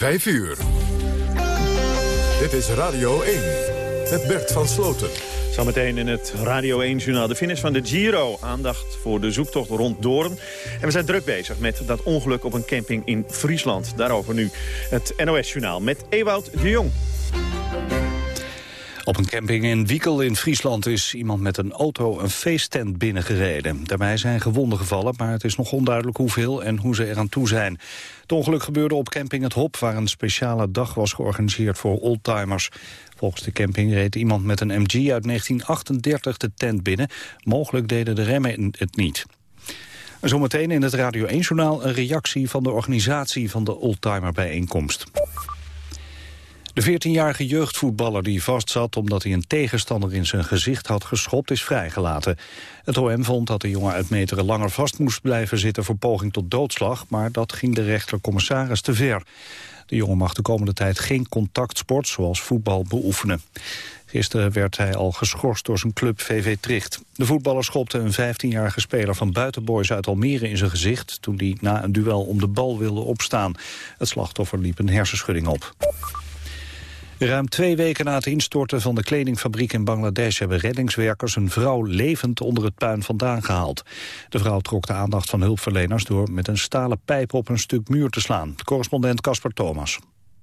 5 uur. Dit is Radio 1 met Bert van Sloten. Zometeen in het Radio 1-journaal de finish van de Giro. Aandacht voor de zoektocht rond Doorn. En we zijn druk bezig met dat ongeluk op een camping in Friesland. Daarover nu het NOS-journaal met Ewout de Jong. Op een camping in Wiekel in Friesland is iemand met een auto een feesttent binnengereden. Daarbij zijn gewonden gevallen, maar het is nog onduidelijk hoeveel en hoe ze eraan toe zijn. Het ongeluk gebeurde op camping Het Hop, waar een speciale dag was georganiseerd voor oldtimers. Volgens de camping reed iemand met een MG uit 1938 de tent binnen. Mogelijk deden de remmen het niet. Zometeen in het Radio 1-journaal een reactie van de organisatie van de oldtimerbijeenkomst. De 14-jarige jeugdvoetballer die vastzat omdat hij een tegenstander in zijn gezicht had geschopt is vrijgelaten. Het OM vond dat de jongen uit meteren langer vast moest blijven zitten voor poging tot doodslag, maar dat ging de rechtercommissaris te ver. De jongen mag de komende tijd geen contactsport zoals voetbal beoefenen. Gisteren werd hij al geschorst door zijn club VV Tricht. De voetballer schopte een 15-jarige speler van Buitenboys uit Almere in zijn gezicht... toen hij na een duel om de bal wilde opstaan. Het slachtoffer liep een hersenschudding op. Ruim twee weken na het instorten van de kledingfabriek in Bangladesh... hebben reddingswerkers een vrouw levend onder het puin vandaan gehaald. De vrouw trok de aandacht van hulpverleners... door met een stalen pijp op een stuk muur te slaan. Correspondent Casper Thomas.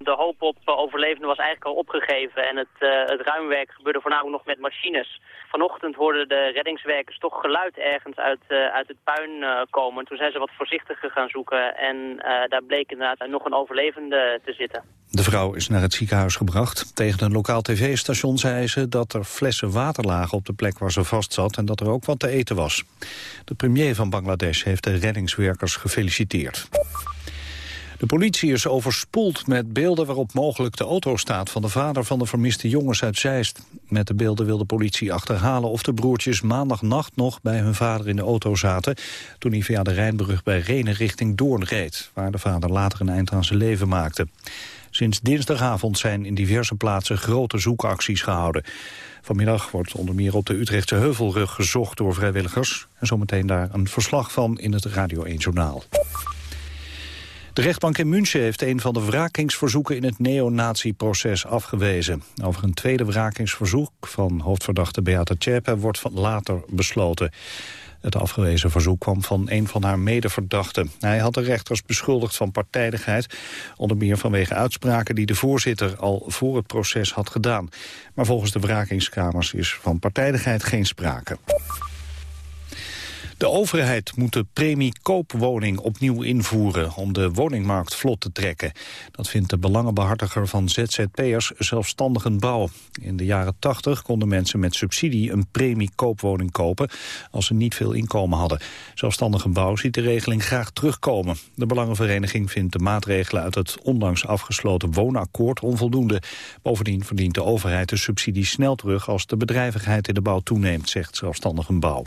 De hoop op overlevenden was eigenlijk al opgegeven... en het, uh, het ruimwerk gebeurde voornamelijk nog met machines. Vanochtend hoorden de reddingswerkers toch geluid ergens uit, uh, uit het puin komen. Toen zijn ze wat voorzichtiger gaan zoeken en daar bleek inderdaad nog een overlevende te zitten. De vrouw is naar het ziekenhuis gebracht. Tegen een lokaal tv-station zei ze dat er flessen water lagen op de plek waar ze vastzat en dat er ook wat te eten was. De premier van Bangladesh heeft de reddingswerkers gefeliciteerd. De politie is overspoeld met beelden waarop mogelijk de auto staat van de vader van de vermiste jongens uit Zeist. Met de beelden wil de politie achterhalen of de broertjes maandagnacht nog bij hun vader in de auto zaten toen hij via de Rijnbrug bij Renen richting Doorn reed, waar de vader later een eind aan zijn leven maakte. Sinds dinsdagavond zijn in diverse plaatsen grote zoekacties gehouden. Vanmiddag wordt onder meer op de Utrechtse Heuvelrug gezocht door vrijwilligers. En zometeen daar een verslag van in het Radio 1 Journaal. De rechtbank in München heeft een van de wrakingsverzoeken in het neonazi-proces afgewezen. Over een tweede wrakingsverzoek van hoofdverdachte Beata Tjepe wordt later besloten. Het afgewezen verzoek kwam van een van haar medeverdachten. Hij had de rechters beschuldigd van partijdigheid, onder meer vanwege uitspraken die de voorzitter al voor het proces had gedaan. Maar volgens de wrakingskamers is van partijdigheid geen sprake. De overheid moet de premie koopwoning opnieuw invoeren om de woningmarkt vlot te trekken. Dat vindt de belangenbehartiger van ZZP'ers zelfstandigen bouw. In de jaren 80 konden mensen met subsidie een premie koopwoning kopen als ze niet veel inkomen hadden. Zelfstandige bouw ziet de regeling graag terugkomen. De Belangenvereniging vindt de maatregelen uit het onlangs afgesloten woonakkoord onvoldoende. Bovendien verdient de overheid de subsidie snel terug als de bedrijvigheid in de bouw toeneemt, zegt zelfstandigen bouw.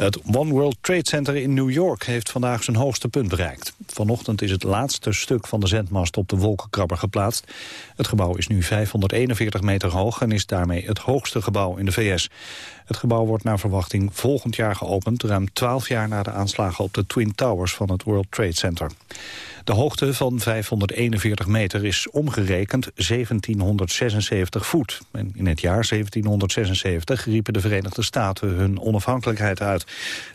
Het One World Trade Center in New York heeft vandaag zijn hoogste punt bereikt. Vanochtend is het laatste stuk van de zendmast op de wolkenkrabber geplaatst. Het gebouw is nu 541 meter hoog en is daarmee het hoogste gebouw in de VS. Het gebouw wordt naar verwachting volgend jaar geopend... ruim 12 jaar na de aanslagen op de Twin Towers van het World Trade Center. De hoogte van 541 meter is omgerekend 1776 voet. En in het jaar 1776 riepen de Verenigde Staten hun onafhankelijkheid uit.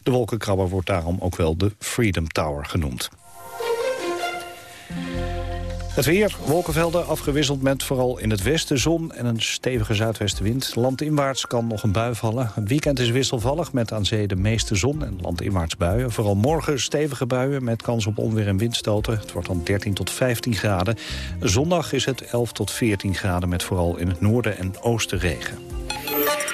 De wolkenkrabber wordt daarom ook wel de Freedom Tower genoemd. Het weer, wolkenvelden afgewisseld met vooral in het westen zon en een stevige zuidwestenwind. Landinwaarts kan nog een bui vallen. Het weekend is wisselvallig met aan zee de meeste zon en landinwaarts buien. Vooral morgen stevige buien met kans op onweer en windstoten. Het wordt dan 13 tot 15 graden. Zondag is het 11 tot 14 graden met vooral in het noorden en oosten regen.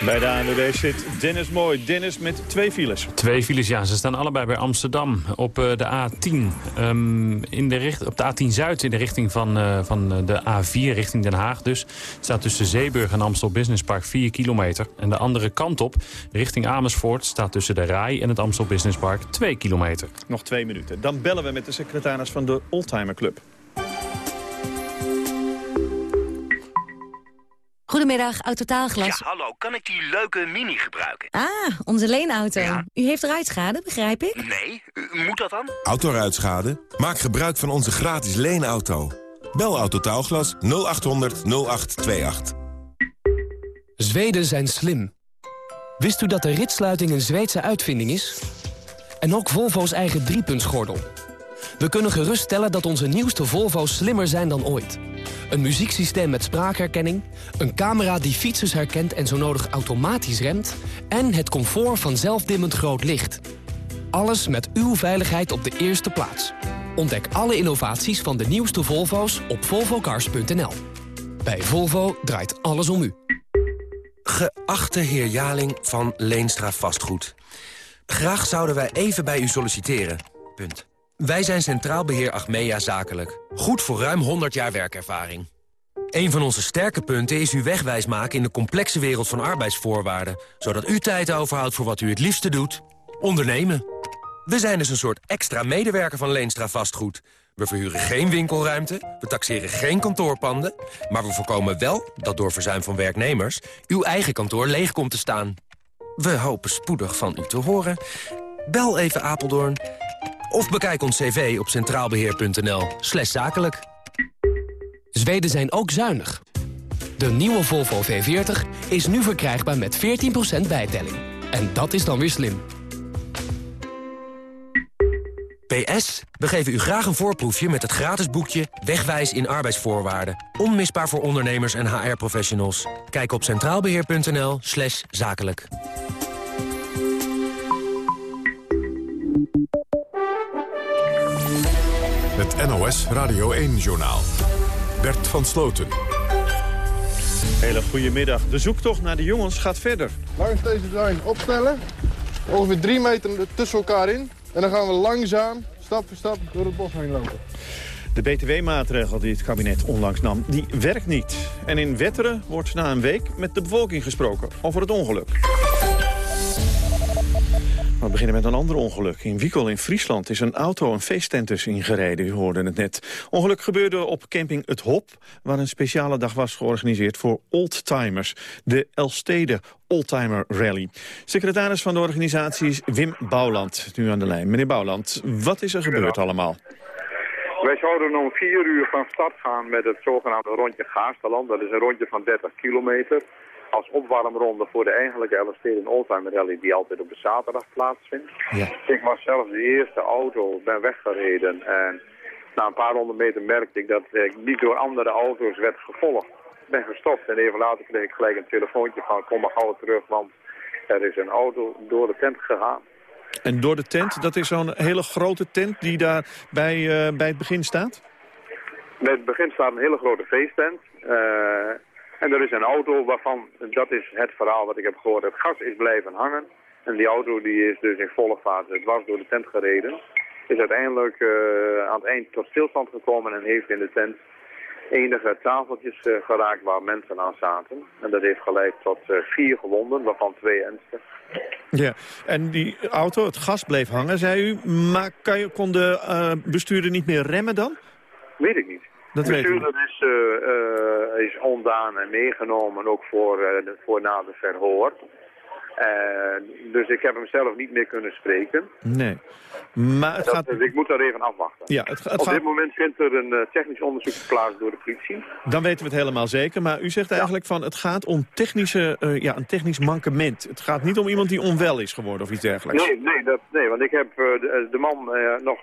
Bij de ANWB zit Dennis Mooi. Dennis met twee files. Twee files, ja. Ze staan allebei bij Amsterdam. Op uh, de A10. Um, in de richt op de A10 Zuid in de richting van, uh, van de A4, richting Den Haag dus. Staat tussen Zeeburg en Amstel Business Park 4 kilometer. En de andere kant op, richting Amersfoort... staat tussen de Rai en het Amstel Business Park 2 kilometer. Nog twee minuten. Dan bellen we met de secretaris van de Oldtimer Club. Goedemiddag, Autotaalglas. Ja, hallo. Kan ik die leuke Mini gebruiken? Ah, onze leenauto. U heeft ruitschade, begrijp ik? Nee, u- moet dat dan? Autoruitschade? Maak gebruik van onze gratis leenauto. Bel Autotaalglas 0800 0828. Zweden zijn slim. Wist u dat de ritsluiting een Zweedse uitvinding is? En ook Volvo's eigen driepuntsgordel. We kunnen geruststellen dat onze nieuwste Volvo's slimmer zijn dan ooit. Een muzieksysteem met spraakherkenning, een camera die fietsers herkent en zo nodig automatisch remt... en het comfort van zelfdimmend groot licht. Alles met uw veiligheid op de eerste plaats. Ontdek alle innovaties van de nieuwste Volvo's op volvocars.nl. Bij Volvo draait alles om u. Geachte heer Jaling van Leenstra Vastgoed. Graag zouden wij even bij u solliciteren. Punt. Wij zijn Centraal Beheer Achmea Zakelijk. Goed voor ruim 100 jaar werkervaring. Een van onze sterke punten is uw wegwijs maken in de complexe wereld van arbeidsvoorwaarden. Zodat u tijd overhoudt voor wat u het liefste doet. Ondernemen. We zijn dus een soort extra medewerker van Leenstra Vastgoed. We verhuren geen winkelruimte, we taxeren geen kantoorpanden... maar we voorkomen wel dat door verzuim van werknemers... uw eigen kantoor leeg komt te staan. We hopen spoedig van u te horen. Bel even Apeldoorn of bekijk ons cv op centraalbeheer.nl slash zakelijk. Zweden zijn ook zuinig. De nieuwe Volvo V40 is nu verkrijgbaar met 14% bijtelling. En dat is dan weer slim. PS, we geven u graag een voorproefje met het gratis boekje Wegwijs in arbeidsvoorwaarden. Onmisbaar voor ondernemers en HR-professionals. Kijk op centraalbeheer.nl slash zakelijk. Het NOS Radio 1-journaal. Bert van Sloten. Hele goede middag. De zoektocht naar de jongens gaat verder. Langs deze lijn opstellen. Ongeveer drie meter tussen elkaar in. En dan gaan we langzaam, stap voor stap, door het bos heen lopen. De btw-maatregel die het kabinet onlangs nam, die werkt niet. En in Wetteren wordt na een week met de bevolking gesproken over het ongeluk. We beginnen met een ander ongeluk. In Wiekel in Friesland is een auto een feesttent tussen ingereden. U hoorde het net. Ongeluk gebeurde op camping Het Hop... waar een speciale dag was georganiseerd voor oldtimers. De Elstede Oldtimer Rally. Secretaris van de organisatie is Wim Bouwland. Nu aan de lijn. Meneer Bouwland, wat is er gebeurd allemaal? Wij zouden om vier uur van start gaan met het zogenaamde rondje Gaasterland. Dat is een rondje van 30 kilometer als opwarmronde voor de eigenlijke Elfsteden Oldtimer Rally die altijd op de zaterdag plaatsvindt. Ja. Ik was zelf de eerste auto, ben weggereden en na een paar honderd meter merkte ik dat ik niet door andere auto's werd gevolgd. Ik ben gestopt en even later kreeg ik gelijk een telefoontje van kom maar gauw terug, want er is een auto door de tent gegaan. En door de tent, dat is zo'n hele grote tent die daar bij, uh, bij het begin staat? Bij het begin staat een hele grote feesttent. Uh, en er is een auto waarvan, dat is het verhaal wat ik heb gehoord, het gas is blijven hangen. En die auto die is dus in volle vaart, het was door de tent gereden. Is uiteindelijk uh, aan het eind tot stilstand gekomen en heeft in de tent enige tafeltjes uh, geraakt waar mensen aan zaten. En dat heeft geleid tot uh, vier gewonden, waarvan twee ernstig. Ja, en die auto, het gas bleef hangen, zei u. Maar kan je, kon de bestuurder niet meer remmen dan? Weet ik niet. Dat de bestuurder is, uh, is ontdaan en meegenomen, ook voor, uh, voor na de verhoor. dus ik heb hem zelf niet meer kunnen spreken. Nee. Maar het dat, gaat... Dus ik moet daar even afwachten. Ja, het, het Op gaat... dit moment vindt er een technisch onderzoek plaats door de politie. Dan weten we het helemaal zeker. Maar u zegt eigenlijk van het gaat om technische, ja, een technisch mankement. Het gaat niet om iemand die onwel is geworden of iets dergelijks. Nee, nee, dat, nee want ik heb de, de, man nog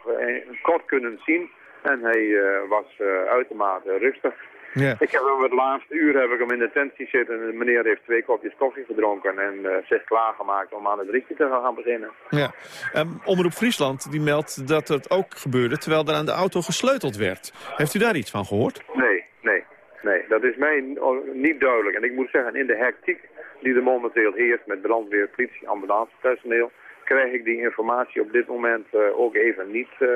kort kunnen zien. En hij uh, was uh, uitermate rustig. Ja. Ik heb hem het laatste uur heb ik hem in de tent zien zitten. En de meneer heeft twee kopjes koffie gedronken en uh, zich klaargemaakt om aan het ritje te gaan beginnen. Ja. Um, Omroep Friesland die meldt dat het ook gebeurde terwijl er aan de auto gesleuteld werd. Heeft u daar iets van gehoord? Nee, nee, nee. Dat is mij niet duidelijk. En ik moet zeggen, in de hectiek die er momenteel heerst met brandweer, politie, ambulancepersoneel krijg ik die informatie op dit moment uh, ook even niet, uh,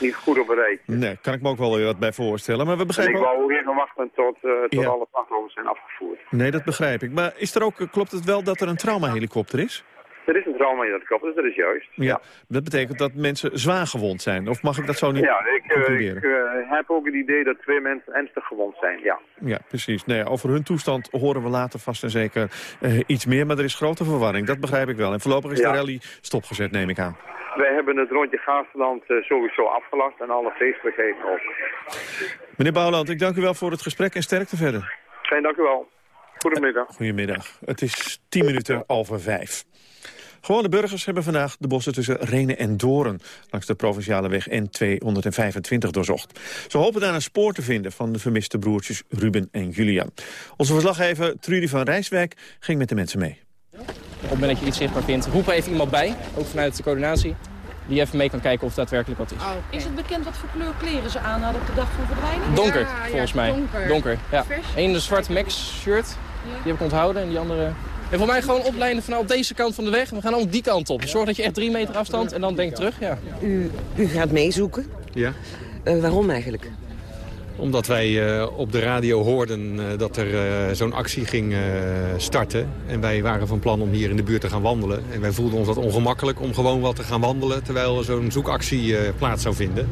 niet goed op rijtje. Nee, kan ik me ook wel weer wat bij voorstellen. Maar we En begrijpen ik wou ook even wachten tot, uh, tot Ja. alle slachtoffers zijn afgevoerd. Nee, dat begrijp ik. Maar is er ook, klopt het wel dat er een traumahelikopter is? Er is een trauma in dat kop, dus dat is juist. Ja, dat betekent dat mensen zwaar gewond zijn. Of mag ik dat zo niet Ja, ik, eh, ik eh, heb ook het idee dat twee mensen ernstig gewond zijn, ja. Ja, precies. Nee, over hun toestand horen we later vast en zeker eh, iets meer. Maar er is grote verwarring, dat begrijp ik wel. En voorlopig is Ja. de rally stopgezet, neem ik aan. Wij hebben het rondje Gaasterland sowieso afgelast en alle feestelijkheden ook. Meneer Bouwland, ik dank u wel voor het gesprek en sterkte verder. Fijn, dank u wel. Goedemiddag. Goedemiddag. Het is tien minuten over vijf. Gewone burgers hebben vandaag de bossen tussen Renen en Doorn... langs de provinciale weg N225 doorzocht. Ze hopen daar een spoor te vinden van de vermiste broertjes Ruben en Julian. Onze verslaggever Trudy van Rijswijk ging met de mensen mee. Op het moment dat je iets zichtbaar vindt, roep er even iemand bij, ook vanuit de coördinatie, die even mee kan kijken of daadwerkelijk wat is. Is het bekend wat voor kleur kleren ze aan hadden op de dag van verdwijning? Donker, Ja, ja, volgens mij. Donker. ja. Vers? Eén de zwarte Max shirt, die heb ik onthouden en die andere... En voor mij gewoon oplijnen van op deze kant van de weg. We gaan allemaal die kant op. Zorg dat je echt drie meter afstand en dan denk terug. Ja. U, u gaat meezoeken. Ja. Eh, waarom eigenlijk? Omdat wij eh, op de radio hoorden eh, dat er eh, zo'n actie ging eh, starten. En wij waren van plan om hier in de buurt te gaan wandelen. En wij voelden ons wat ongemakkelijk om gewoon wat te gaan wandelen... terwijl er zo'n zoekactie eh, plaats zou vinden.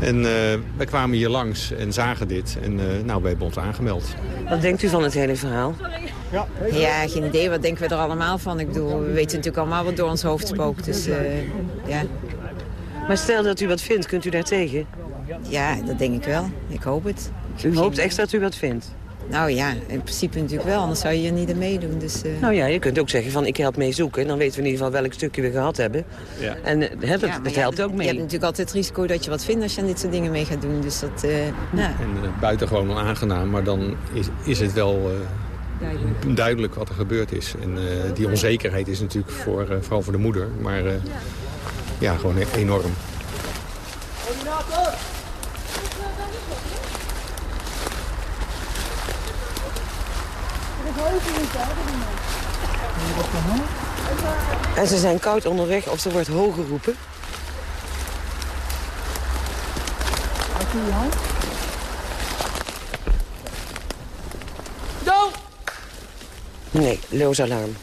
En eh, wij kwamen hier langs en zagen dit. En eh, nou, wij hebben ons aangemeld. Wat denkt u van het hele verhaal? Ja, geen idee. Wat denken we er allemaal van? Ik bedoel, we weten natuurlijk allemaal wat door ons hoofd spookt. Dus eh, ja. Maar stel dat u wat vindt, kunt u daar tegen? ja, dat denk ik wel. Ik hoop het. U hoopt echt dat u wat vindt? Nou ja, in principe natuurlijk wel. Anders zou je hier niet aan meedoen. Dus, eh, Nou ja, je kunt ook zeggen van ik help mee zoeken. Dan weten we in ieder geval welk stukje we gehad hebben. Ja. En eh, hè, dat, ja, maar dat ja, helpt ook Je mee. hebt natuurlijk altijd het risico dat je wat vindt als je aan dit soort dingen mee gaat doen. Dus dat, eh, ja. En uh, buitengewoon onaangenaam, maar dan is, is het wel uh, duidelijk. duidelijk. wat er gebeurd is. En uh, die onzekerheid is natuurlijk voor, uh, vooral voor de moeder, maar ja, gewoon enorm. En ze zijn koud onderweg of er wordt hoog geroepen. Go! Nee, loos alarm.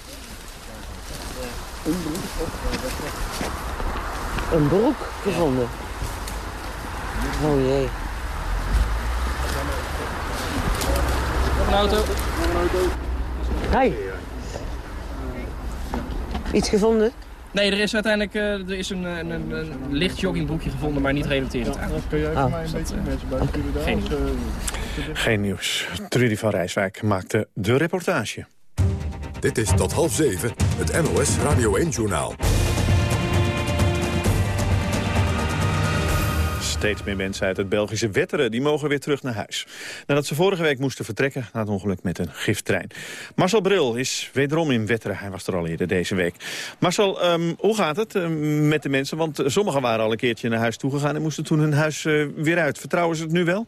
Een broek gevonden. Oh jee. Nog een auto. Hi. Iets gevonden? Nee, er is uiteindelijk uh, er is een, een, een, een, licht joggingbroekje gevonden, maar niet relaterend aan. Kun jij oh. voor mij een beetje mensen bij Geen nieuws. Trudy van Rijswijk maakte de reportage. Dit is tot half zeven, het NOS Radio 1-journaal. Steeds meer mensen uit het Belgische Wetteren die mogen weer terug naar huis. Nadat ze vorige week moesten vertrekken na het ongeluk met een gifttrein. Marcel Bril is wederom in Wetteren. Hij was er al eerder deze week. Marcel, um, hoe gaat het uh, met de mensen? Want sommigen waren al een keertje naar huis toegegaan... en moesten toen hun huis uh, weer uit. Vertrouwen ze het nu wel?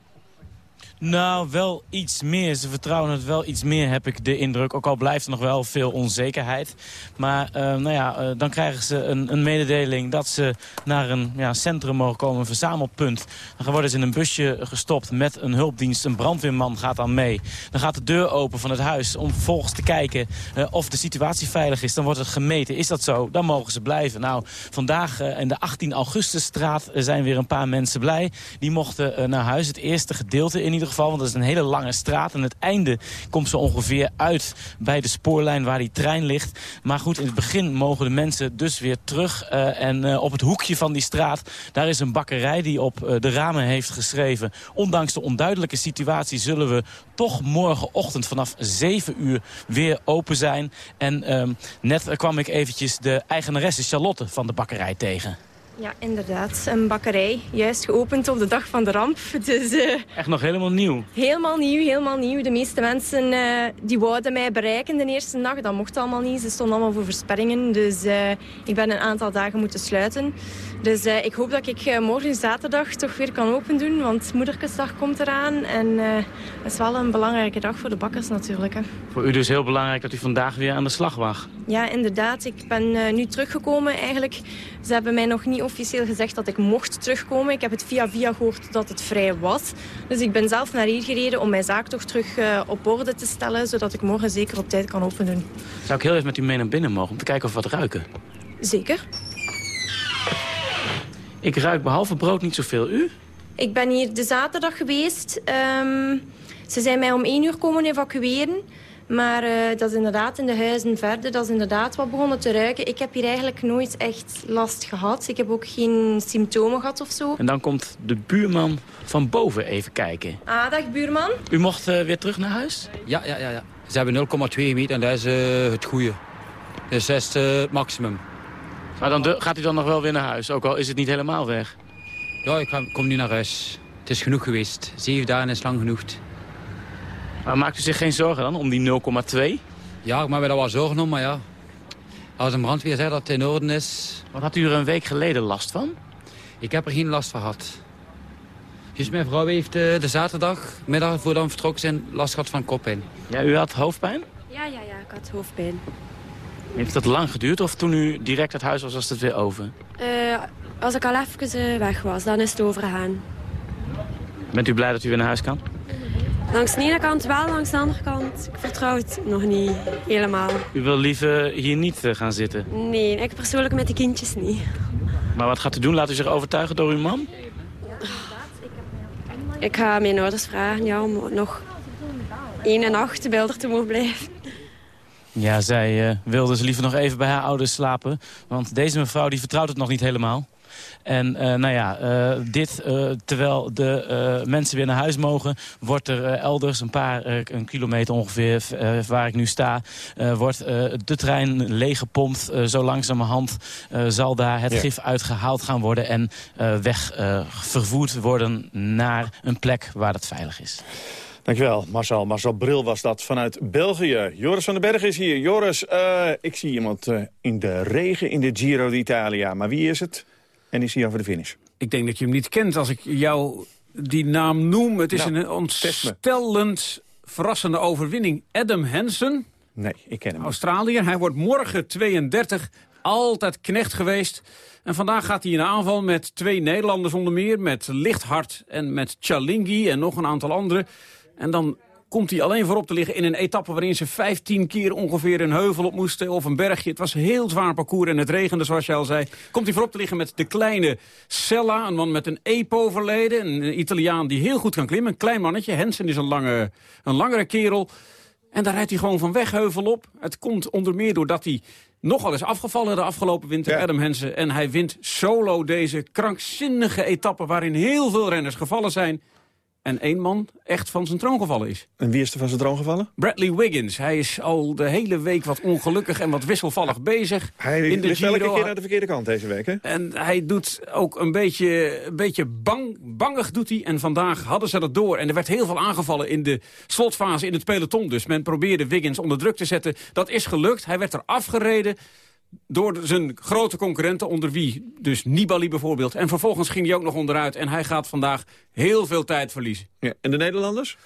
Nou, wel iets meer. Ze vertrouwen het wel iets meer, heb ik de indruk. Ook al blijft er nog wel veel onzekerheid. Maar uh, nou ja, uh, dan krijgen ze een, een, mededeling dat ze naar een ja, centrum mogen komen, een verzamelpunt. Dan worden ze in een busje gestopt met een hulpdienst. Een brandweerman gaat dan mee. Dan gaat de deur open van het huis om vervolgens te kijken uh, of de situatie veilig is. Dan wordt het gemeten. Is dat zo? Dan mogen ze blijven. Nou, vandaag in de 18 Augustusstraat zijn weer een paar mensen blij. Die mochten naar huis. Het eerste gedeelte in ieder geval, want dat is een hele lange straat. En het einde komt zo ongeveer uit bij de spoorlijn waar die trein ligt. Maar goed, in het begin mogen de mensen dus weer terug. Uh, en uh, op het hoekje van die straat, daar is een bakkerij die op uh, de ramen heeft geschreven. Ondanks de onduidelijke situatie zullen we toch morgenochtend vanaf 7 uur weer open zijn. En um, net kwam ik eventjes de eigenaresse Charlotte van de bakkerij tegen. Ja, inderdaad. Een bakkerij. Juist geopend op de dag van de ramp. Dus, uh, Echt nog helemaal nieuw? Helemaal nieuw, helemaal nieuw. De meeste mensen uh, die wouden mij bereiken de eerste dag. Dat mocht allemaal niet. Ze stonden allemaal voor versperringen. Dus uh, ik ben een aantal dagen moeten sluiten. Dus eh, ik hoop dat ik eh, morgen zaterdag toch weer kan open doen, want moederkesdag komt eraan. En uh, dat is wel een belangrijke dag voor de bakkers natuurlijk. Hè. Voor u dus heel belangrijk dat u vandaag weer aan de slag mag. Ja, inderdaad. Ik ben nu teruggekomen eigenlijk. Ze hebben mij nog niet officieel gezegd dat ik mocht terugkomen. Ik heb het via via gehoord dat het vrij was. Dus ik ben zelf naar hier gereden om mijn zaak toch terug op orde te stellen, zodat ik morgen zeker op tijd kan open doen. Zou ik heel even met u mee naar binnen mogen om te kijken of we wat ruiken? Zeker. Ik ruik behalve brood niet zoveel. U? Ik ben hier de zaterdag geweest. Um, ze zijn mij om één uur komen evacueren. Maar uh, dat is inderdaad in de huizen verder, dat is inderdaad wat begonnen te ruiken. Ik heb hier eigenlijk nooit echt last gehad. Ik heb ook geen symptomen gehad of zo. En dan komt de buurman van boven even kijken. Ah, dag buurman. U mocht uh, weer terug naar huis? Ja, ja, ja. ja. Ze hebben 0,2 meter en dat is uh, het goede. Dat is het maximum. Maar dan gaat u dan nog wel weer naar huis, ook al is het niet helemaal weg? Ja, ik kom nu naar huis. Het is genoeg geweest. Zeven dagen is lang genoeg. Maar maakt u zich geen zorgen dan om die 0,2? Ja, ik maak me daar wel zorgen om, maar ja. Als een brandweer zegt dat het in orde is... Wat had u er een week geleden last van? Ik heb er geen last van gehad. Dus mijn vrouw heeft uh, de zaterdagmiddag, voor dan vertrokken zijn, last gehad van koppijn. Ja, u had hoofdpijn? Ja, ja, ja, ik had hoofdpijn. Heeft dat lang geduurd of toen u direct het huis was, was het weer over? Uh, als ik al even weg was, dan is het overgegaan. Bent u blij dat u weer naar huis kan? Langs de ene kant wel, langs de andere kant. Ik vertrouw het nog niet helemaal. U wil liever hier niet uh, gaan zitten? Nee, ik persoonlijk met de kindjes niet. Maar wat gaat u doen? Laat u zich overtuigen door uw man? Ik ga mijn ouders vragen ja, om nog één nacht bij te mogen blijven. Ja, zij uh, wilde ze liever nog even bij haar ouders slapen. Want deze mevrouw die vertrouwt het nog niet helemaal. En uh, nou ja, uh, dit, uh, terwijl de mensen weer naar huis mogen... wordt er elders een paar een kilometer ongeveer waar ik nu sta... wordt de trein leeggepompt. zo langzamerhand zal daar het gif uitgehaald gaan worden... en weg vervoerd worden naar een plek waar het veilig is. Dankjewel, Marcel. Marcel Bril was dat vanuit België. Joris van den Berg is hier. Joris, uh, ik zie iemand uh, in de regen in de Giro d'Italia. Maar wie is het? En is hij over de finish? Ik denk dat je hem niet kent als ik jou die naam noem. Het is nou, een ontstellend verrassende overwinning. Adam Hansen. Nee, ik ken hem Australiër. Hij wordt morgen 32. Altijd knecht geweest. En vandaag gaat hij in aanval met twee Nederlanders onder meer. Met Lichthart en met Chalingi en nog een aantal anderen. En dan komt hij alleen voorop te liggen in een etappe... waarin ze 15 keer ongeveer een heuvel op moesten of een bergje. Het was een heel zwaar parcours en het regende, zoals je al zei. Komt hij voorop te liggen met de kleine Sella, een man met een EPO-verleden. Een Italiaan die heel goed kan klimmen, een klein mannetje. Hensen is een, lange, een langere kerel. En daar rijdt hij gewoon van wegheuvel op. Het komt onder meer doordat hij nogal is afgevallen de afgelopen winter, Adam Hensen. En hij wint solo deze krankzinnige etappe waarin heel veel renners gevallen zijn en één man echt van zijn troon gevallen is. En wie is er van zijn troon gevallen? Bradley Wiggins. Hij is al de hele week wat ongelukkig en wat wisselvallig bezig. Hij in de ligt elke keer naar de verkeerde kant deze week, hè? En hij doet ook een beetje, een beetje bang, bangig doet hij. En vandaag hadden ze dat door. En er werd heel veel aangevallen in de slotfase in het peloton. Dus men probeerde Wiggins onder druk te zetten. Dat is gelukt. Hij werd er afgereden door zijn grote concurrenten, onder wie dus Nibali bijvoorbeeld. En vervolgens ging hij ook nog onderuit en hij gaat vandaag heel veel tijd verliezen. Ja, en de Nederlanders?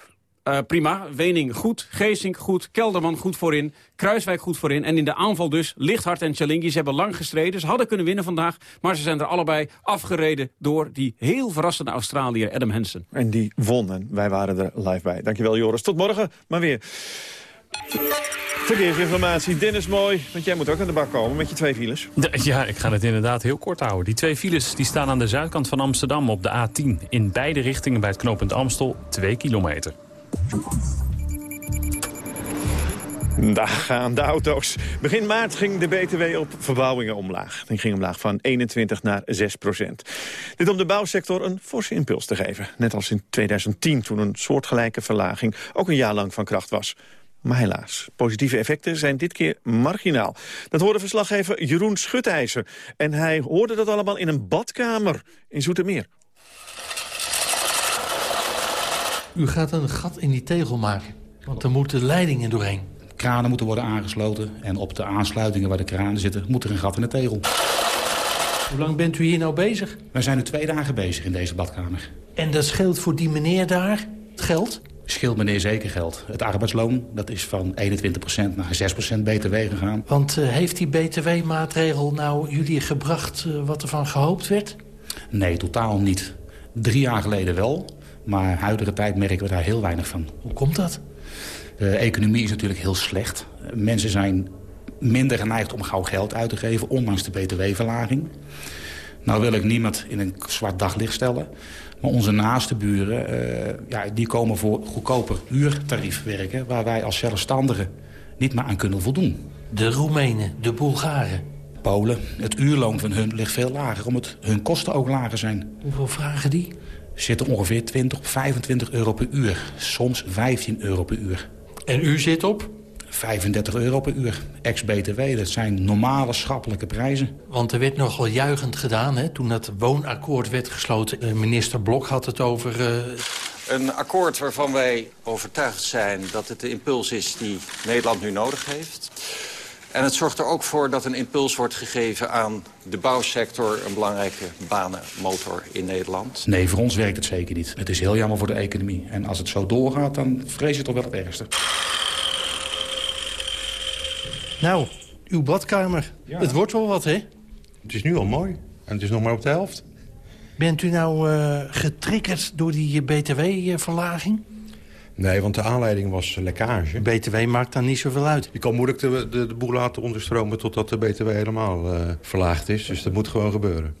Uh, prima. Wening goed, Geesink goed, Kelderman goed voorin, Kruiswijk goed voorin. En in de aanval dus Lichthart en Chalingi. Ze hebben lang gestreden, ze hadden kunnen winnen vandaag... maar ze zijn er allebei afgereden door die heel verrassende Australiër Adam Hansen. En die won wij waren er live bij. Dankjewel Joris. Tot morgen, maar weer. Verkeersinformatie, Dennis Mooi, want jij moet ook aan de bak komen met je twee files. Ja, ik ga het inderdaad heel kort houden. Die twee files die staan aan de zuidkant van Amsterdam op de A10. In beide richtingen bij het knooppunt Amstel, 2 kilometer. Daar gaan de auto's. Begin maart ging de BTW op verbouwingen omlaag. Die ging omlaag van 21 naar 6 procent. Dit om de bouwsector een forse impuls te geven. Net als in 2010, toen een soortgelijke verlaging ook een jaar lang van kracht was. Maar helaas, positieve effecten zijn dit keer marginaal. Dat hoorde verslaggever Jeroen Schutijzer. En hij hoorde dat allemaal in een badkamer in Zoetermeer. U gaat een gat in die tegel maken, want er moeten leidingen doorheen. Kranen moeten worden aangesloten en op de aansluitingen waar de kranen zitten... moet er een gat in de tegel. Hoe lang bent u hier nou bezig? Wij zijn nu twee dagen bezig in deze badkamer. En dat scheelt voor die meneer daar het geld? Scheelt meneer zeker geld. Het arbeidsloon dat is van 21% naar 6% btw gegaan. Want uh, heeft die btw-maatregel nou jullie gebracht uh, wat er van gehoopt werd? Nee, totaal niet. Drie jaar geleden wel, maar huidige tijd merken we daar heel weinig van. Hoe komt dat? De economie is natuurlijk heel slecht. Mensen zijn minder geneigd om gauw geld uit te geven, ondanks de btw-verlaging. Nou wil ik niemand in een zwart daglicht stellen. Maar onze naaste buren, uh, ja, die komen voor goedkoper huurtarief werken... waar wij als zelfstandigen niet meer aan kunnen voldoen. De Roemenen, de Bulgaren. Polen. Het uurloon van hun ligt veel lager, omdat hun kosten ook lager zijn. Hoeveel vragen die? Zitten ongeveer 20 of 25 euro per uur. Soms 15 euro per uur. En u zit op? 35 euro per uur. Ex-BTW, dat zijn normale schappelijke prijzen. Want er werd nogal juichend gedaan hè, toen dat woonakkoord werd gesloten. Eh, minister Blok had het over... Uh... Een akkoord waarvan wij overtuigd zijn dat het de impuls is die Nederland nu nodig heeft. En het zorgt er ook voor dat een impuls wordt gegeven aan de bouwsector... een belangrijke banenmotor in Nederland. Nee, voor ons werkt het zeker niet. Het is heel jammer voor de economie. En als het zo doorgaat, dan vrees je toch wel het ergste. Nou, uw badkamer. Ja. Het wordt wel wat, hè? Het is nu al mooi. En het is nog maar op de helft. Bent u nou uh, getriggerd door die btw-verlaging? Nee, want de aanleiding was lekkage. BTW maakt dan niet zoveel uit. Je kan moeilijk de, de, de boel laten onderstromen totdat de BTW helemaal uh, verlaagd is. Dus dat moet gewoon gebeuren.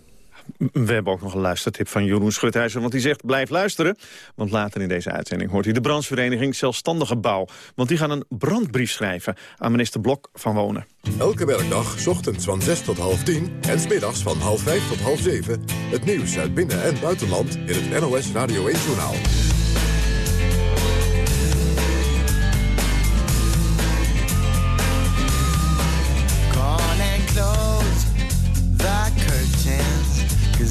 We hebben ook nog een luistertip van Jeroen Schuthuizen, want die zegt blijf luisteren. Want later in deze uitzending hoort hij de branchevereniging Zelfstandige Bouw. Want die gaan een brandbrief schrijven aan minister Blok van Wonen. Elke werkdag, ochtends van 6 tot half 10 en smiddags van half 5 tot half 7... het nieuws uit binnen- en buitenland in het NOS Radio 1-journaal.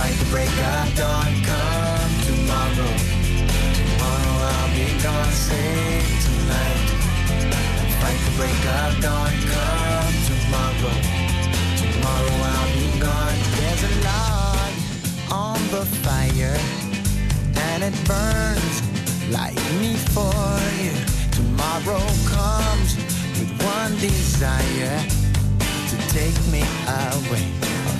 fight the break of dawn. Come tomorrow. Tomorrow I'll be gone. Sing tonight. Fight the break of dawn. Come tomorrow. Tomorrow I'll be gone. There's a log on the fire, and it burns like me for you. Tomorrow comes with one desire to take me away.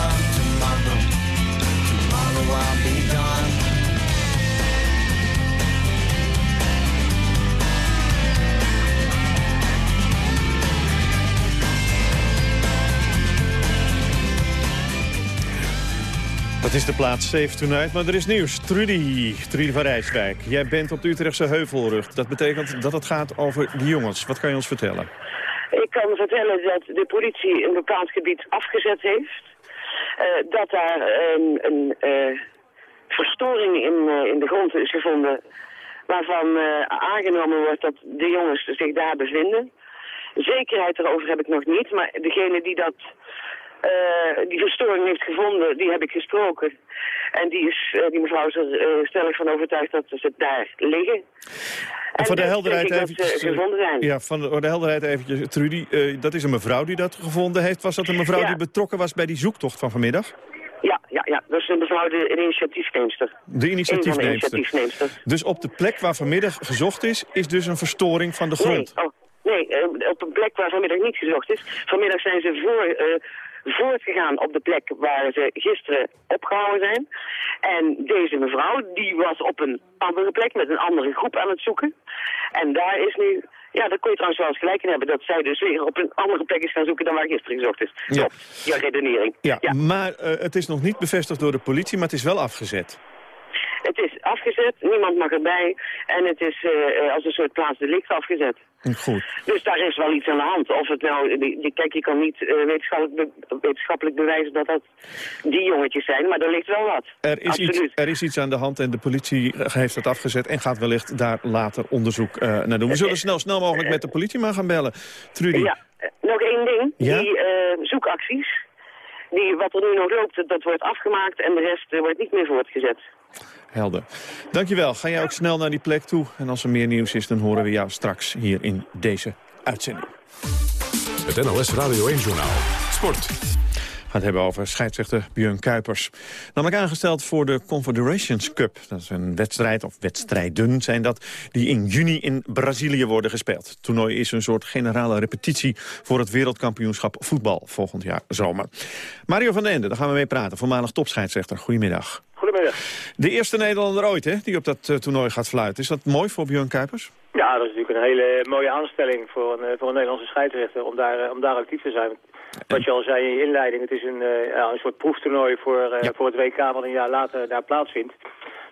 I'll be gone. Dat is de plaats Safe Tonight, maar er is nieuws. Trudy, Trudy van Rijswijk. Jij bent op de Utrechtse Heuvelrug. Dat betekent dat het gaat over die jongens. Wat kan je ons vertellen? Ik kan vertellen dat de politie een bepaald gebied afgezet heeft. Uh, dat daar um, een uh, verstoring in, uh, in de grond is gevonden... waarvan aangenomen wordt dat de jongens zich daar bevinden. Zekerheid erover heb ik nog niet, maar degene die dat die verstoring heeft gevonden, die heb ik gesproken. En die, is, uh, die mevrouw is er uh, stellig van overtuigd dat ze daar liggen. En, en voor de helderheid eventjes, gevonden zijn. Ja, van de, voor de helderheid eventjes, Trudy, dat is een mevrouw die dat gevonden heeft. Was dat een mevrouw ja. die betrokken was bij die zoektocht van vanmiddag? Ja, ja, ja. dat is een mevrouw de, de initiatiefneemster. De initiatiefneemster. De initiatiefneemster. Dus op de plek waar vanmiddag gezocht is, is dus een verstoring van de grond? Nee, oh, nee op een plek waar vanmiddag niet gezocht is. Vanmiddag zijn ze voor voortgegaan op de plek waar ze gisteren opgehouden zijn. En deze mevrouw, die was op een andere plek met een andere groep aan het zoeken. En daar is nu, ja, daar kon je trouwens wel eens gelijk in hebben, dat zij dus weer op een andere plek is gaan zoeken dan waar gisteren gezocht is. Ja. Redenering. Ja, maar eh, het is nog niet bevestigd door de politie, maar het is wel afgezet. Het is afgezet, niemand mag erbij en het is eh, eh, als een soort plaatsdelict afgezet. Goed. Dus daar is wel iets aan de hand. Of het nou, die, kijk, je kan niet eh, wetenschappelijk, be- wetenschappelijk bewijzen dat dat die jongetjes zijn, maar er ligt wel wat. Er is, Absoluut. iets, er is iets aan de hand en de politie heeft het afgezet... en gaat wellicht daar later onderzoek naar doen. We zullen snel, snel mogelijk met de politie maar gaan bellen. Trudy, Ja, nog één ding. Ja? Die zoekacties, die, wat er nu nog loopt, dat wordt afgemaakt en de rest wordt niet meer voortgezet. Helder. Dankjewel. Ga jij ook snel naar die plek toe. En als er meer nieuws is, dan horen we jou straks hier in deze uitzending. Het NOS Radio 1-journaal. Sport. Gaat hebben over scheidsrechter Björn Kuipers. Namelijk aangesteld voor de Confederations Cup. Dat is een wedstrijd, of wedstrijden zijn dat, die in juni in Brazilië worden gespeeld. Het toernooi is een soort generale repetitie voor het wereldkampioenschap voetbal volgend jaar zomer. Mario van den Ende, daar gaan we mee praten, voormalig topscheidsrechter. Goedemiddag. Goedemiddag. De eerste Nederlander ooit hè, die op dat eh, toernooi gaat fluiten. Is dat mooi voor Björn Kuipers? Ja, dat is natuurlijk een hele mooie aanstelling voor een, eh, voor een Nederlandse scheidsrechter om daar, eh, om daar actief te zijn. Wat je al zei in je inleiding, het is een, eh, ja, een soort proeftoernooi voor, eh, voor het WK wat een jaar later daar plaatsvindt.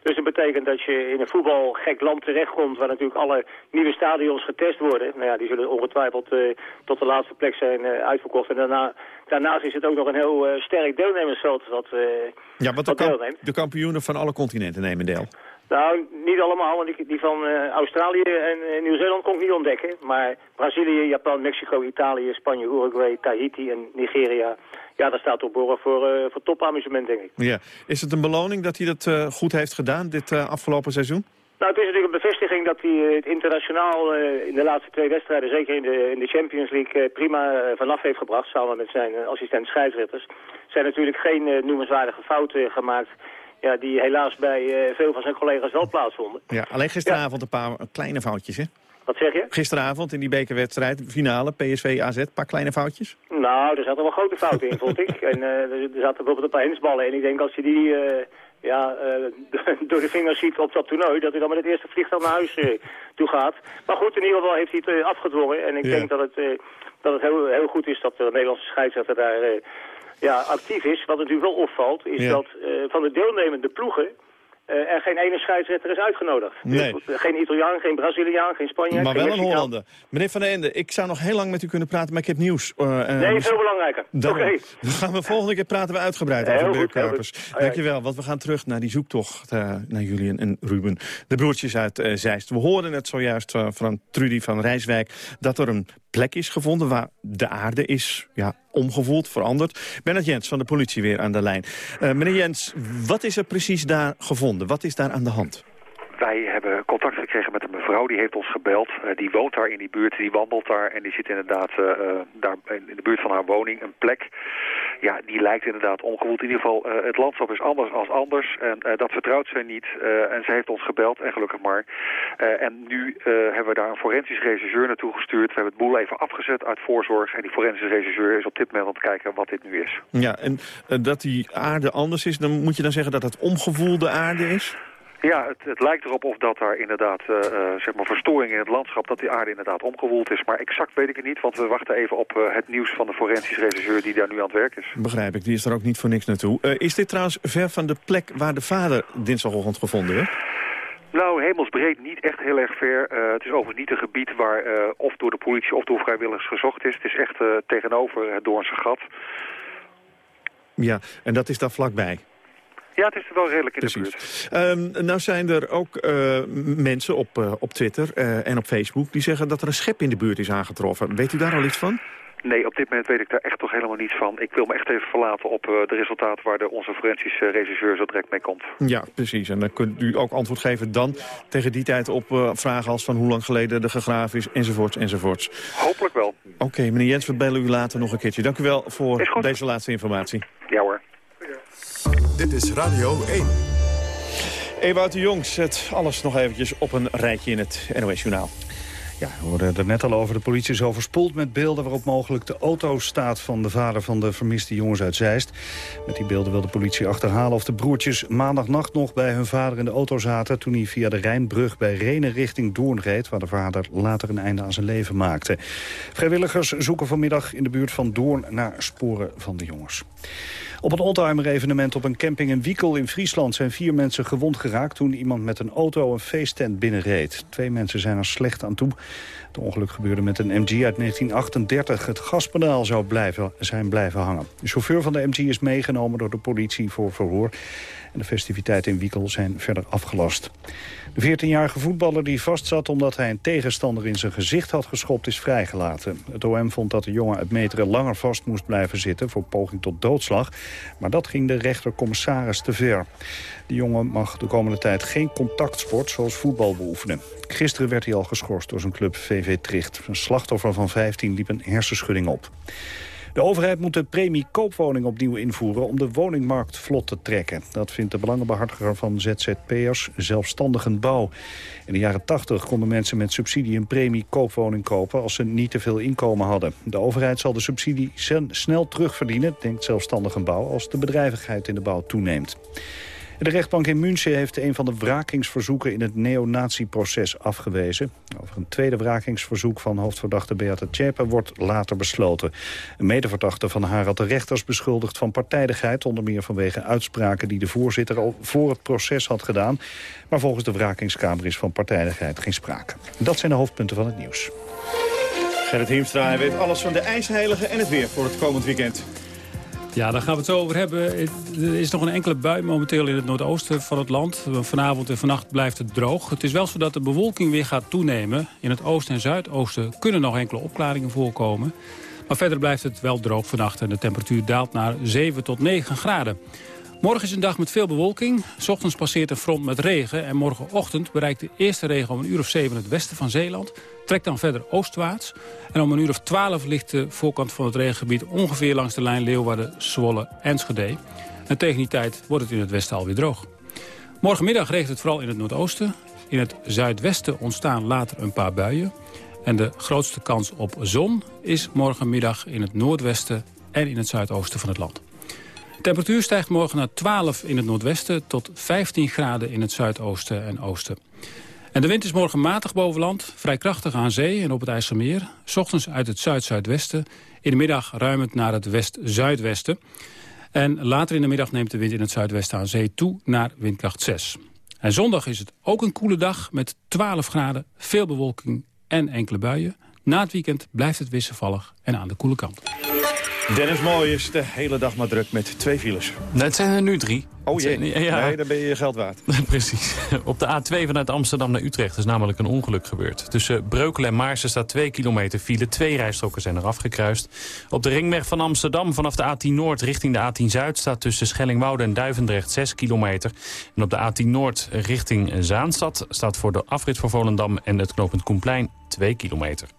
Dus dat betekent dat je in een voetbalgek land terechtkomt waar natuurlijk alle nieuwe stadions getest worden. Nou ja, die zullen ongetwijfeld eh, tot de laatste plek zijn uitverkocht. En daarna, daarnaast is het ook nog een heel sterk deelnemersveld wat, eh, Ja, want de, kamp- deelneemt. de kampioenen van alle continenten nemen deel. Nou, niet allemaal, want die, die van eh, Australië en eh, Nieuw-Zeeland kon ik niet ontdekken. Maar Brazilië, Japan, Mexico, Italië, Spanje, Uruguay, Tahiti en Nigeria... ja, daar staat op borg voor, eh voor topamusement, denk ik. Ja. Is het een beloning dat hij dat goed heeft gedaan dit afgelopen seizoen? Nou, het is natuurlijk een bevestiging dat hij het internationaal in de laatste twee wedstrijden, zeker in de, in de Champions League, prima vanaf heeft gebracht, samen met zijn assistent scheidsrechters. Er zijn natuurlijk geen noemenswaardige fouten gemaakt, ja, die helaas bij eh, veel van zijn collega's wel plaatsvonden. Ja, alleen gisteravond een paar kleine foutjes, hè? Wat zeg je? Gisteravond in die bekerwedstrijd, finale, PSV AZ, een paar kleine foutjes. Nou, er zaten wel grote fouten in, vond ik. En eh, er, zaten bijvoorbeeld een paar hensballen. En ik denk als je die eh, ja, door de vingers ziet op dat toernooi... dat hij dan met het eerste vliegtuig naar huis toe gaat. Maar goed, in ieder geval heeft hij het afgedwongen. En ik Ja. denk dat het, dat het heel, heel goed is dat de Nederlandse scheidsrechter daar ja, actief is. Wat natuurlijk wel opvalt, is Ja. dat eh, van de deelnemende ploegen... eh, er geen ene scheidsrechter is uitgenodigd. Nee. Dus, eh, geen Italiaan, geen Braziliaan, geen Spanjaard, maar geen wel een. Hollander. Meneer Van den Ende, ik zou nog heel lang met u kunnen praten, maar ik heb nieuws. eh, Nee, veel belangrijker. Oké. Dan gaan we volgende keer praten we uitgebreid over goed, Björn heel Kuipers. goed. Oh, Dankjewel, want we gaan terug naar die zoektocht naar Julian en Ruben. De broertjes uit Zeist. We hoorden het zojuist van Trudy van Rijswijk... dat er een plek is gevonden waar de aarde is ja, omgevoeld, veranderd. Bernard Jens van de politie weer aan de lijn. Eh, meneer Jens, wat is er precies daar gevonden? Wat is daar aan de hand? Wij die heeft ons gebeld. Eh, die woont daar in die buurt, die wandelt daar en die zit inderdaad eh, eh, daar in de buurt van haar woning. Een plek, ja, die lijkt inderdaad omgevoeld. In ieder geval, het landschap is anders als anders en dat vertrouwt zij niet. En ze heeft ons gebeld, en gelukkig maar. En nu hebben we daar een forensisch regisseur naartoe gestuurd. We hebben het boel even afgezet uit voorzorg. En die forensische regisseur is op dit moment aan het kijken wat dit nu is. Ja, en dat die aarde anders is, dan moet je dan zeggen dat het omgevoelde aarde is? Ja, het, het lijkt erop of dat daar inderdaad eh, eh, zeg maar verstoring in het landschap, dat die aarde inderdaad omgewoeld is. Maar exact weet ik het niet, want we wachten even op eh, het nieuws van de forensisch regisseur die daar nu aan het werk is. Begrijp ik, die is er ook niet voor niks naartoe. Is dit trouwens ver van de plek waar de vader dinsdagochtend gevonden werd? Nou, hemelsbreed niet echt heel erg ver. Het is overigens niet een gebied waar of door de politie of door vrijwilligers gezocht is. Het is echt tegenover het Doornse gat. Ja, en dat is daar vlakbij. Ja, het is er wel redelijk in de Precies. buurt. Ehm, nou zijn er ook eh, mensen op, eh, op Twitter eh, en op Facebook... die zeggen dat er een schep in de buurt is aangetroffen. Weet u daar al iets van? Nee, op dit moment weet ik daar echt toch helemaal niets van. Ik wil me echt even verlaten op de resultaten waar de, onze forensische regisseur zo direct mee komt. Ja, precies. En dan kunt u ook antwoord geven dan tegen die tijd op vragen als van hoe lang geleden er gegraven is, enzovoorts, enzovoorts. Hopelijk wel. Oké, meneer Jens, we bellen u later nog een keertje. Dank u wel voor deze laatste informatie. Ja hoor. Dit is Radio 1. Ewout de Jong zet alles nog eventjes op een rijtje in het NOS-journaal. Ja, we hoorden er net al over. De politie is overspoeld met beelden waarop mogelijk de auto staat van de vader van de vermiste jongens uit Zeist. Met die beelden wil de politie achterhalen of de broertjes maandagnacht nog bij hun vader in de auto zaten toen hij via de Rijnbrug bij Renen richting Doorn reed, waar de vader later een einde aan zijn leven maakte. Vrijwilligers zoeken vanmiddag in de buurt van Doorn naar sporen van de jongens. Op een oldtimer-evenement op een camping in Wiekel in Friesland... zijn vier mensen gewond geraakt toen iemand met een auto een feesttent binnenreed. Twee mensen zijn er slecht aan toe. Het ongeluk gebeurde met een MG uit 1938. Het gaspedaal zou blijven, zijn blijven hangen. De chauffeur van de MG is meegenomen door de politie voor verhoor. En de festiviteiten in Wiekel zijn verder afgelast. De 14-jarige voetballer die vastzat omdat hij een tegenstander in zijn gezicht had geschopt is vrijgelaten. Het OM vond dat de jongen uit meteren langer vast moest blijven zitten voor poging tot doodslag. Maar dat ging de rechtercommissaris te ver. De jongen mag de komende tijd geen contactsport zoals voetbal beoefenen. Gisteren werd hij al geschorst door zijn club VV Tricht. Een slachtoffer van 15 liep een hersenschudding op. De overheid moet de premie koopwoning opnieuw invoeren om de woningmarkt vlot te trekken. Dat vindt de belangenbehartiger van ZZP'ers zelfstandigen bouw. In de jaren 80 konden mensen met subsidie een premie koopwoning kopen als ze niet te veel inkomen hadden. De overheid zal de subsidie snel terugverdienen, denkt zelfstandigen bouw, als de bedrijvigheid in de bouw toeneemt. De rechtbank in München heeft een van de wrakingsverzoeken in het neonatieproces afgewezen. Over een tweede wrakingsverzoek van hoofdverdachte Beate Tjepe wordt later besloten. Een medeverdachte van haar had de rechters beschuldigd van partijdigheid, onder meer vanwege uitspraken die de voorzitter al voor het proces had gedaan. Maar volgens de wrakingskamer is van partijdigheid geen sprake. Dat zijn de hoofdpunten van het nieuws. Gerrit Hiemstra weet alles van de ijsheilige en het weer voor het komend weekend. Ja, daar gaan we het zo over hebben. Er is nog een enkele bui momenteel in het noordoosten van het land. Vanavond en vannacht blijft het droog. Het is wel zo dat de bewolking weer gaat toenemen. In het oosten en zuidoosten kunnen nog enkele opklaringen voorkomen. Maar verder blijft het wel droog vannacht en de temperatuur daalt naar 7 tot 9 graden. Morgen is een dag met veel bewolking. S ochtends passeert een front met regen. En morgenochtend bereikt de eerste regen om een uur of 7 het westen van Zeeland. Trekt dan verder oostwaarts. En om een uur of 12 ligt de voorkant van het regengebied ongeveer langs de lijn Leeuwarden, Zwolle, Enschede. En tegen die tijd wordt het in het westen alweer droog. Morgenmiddag regent het vooral in het noordoosten. In het zuidwesten ontstaan later een paar buien. En de grootste kans op zon is morgenmiddag in het noordwesten en in het zuidoosten van het land. De temperatuur stijgt morgen naar 12 in het noordwesten tot 15 graden in het zuidoosten en oosten. En de wind is morgen matig boven land, vrij krachtig aan zee en op het IJsselmeer. Ochtends uit het zuid-zuidwesten, in de middag ruimend naar het west-zuidwesten. En later in de middag neemt de wind in het zuidwesten aan zee toe naar windkracht 6. En zondag is het ook een koele dag met 12 graden, veel bewolking en enkele buien. Na het weekend blijft het wisselvallig en aan de koele kant. Dennis Mooi is de hele dag maar druk met twee files. Het zijn er nu drie. Oh jee, ja. nee, dan ben je je geld waard. Precies. Op de A2 vanuit Amsterdam naar Utrecht is namelijk een ongeluk gebeurd. Tussen Breukelen en Maarsen staat 2 kilometer file. Twee rijstroken zijn er afgekruist. Op de ringweg van Amsterdam vanaf de A10 Noord richting de A10 Zuid... staat tussen Schellingwoude en Duivendrecht 6 kilometer. En op de A10 Noord richting Zaanstad staat voor de afrit voor Volendam... en het knooppunt Koenplein 2 kilometer.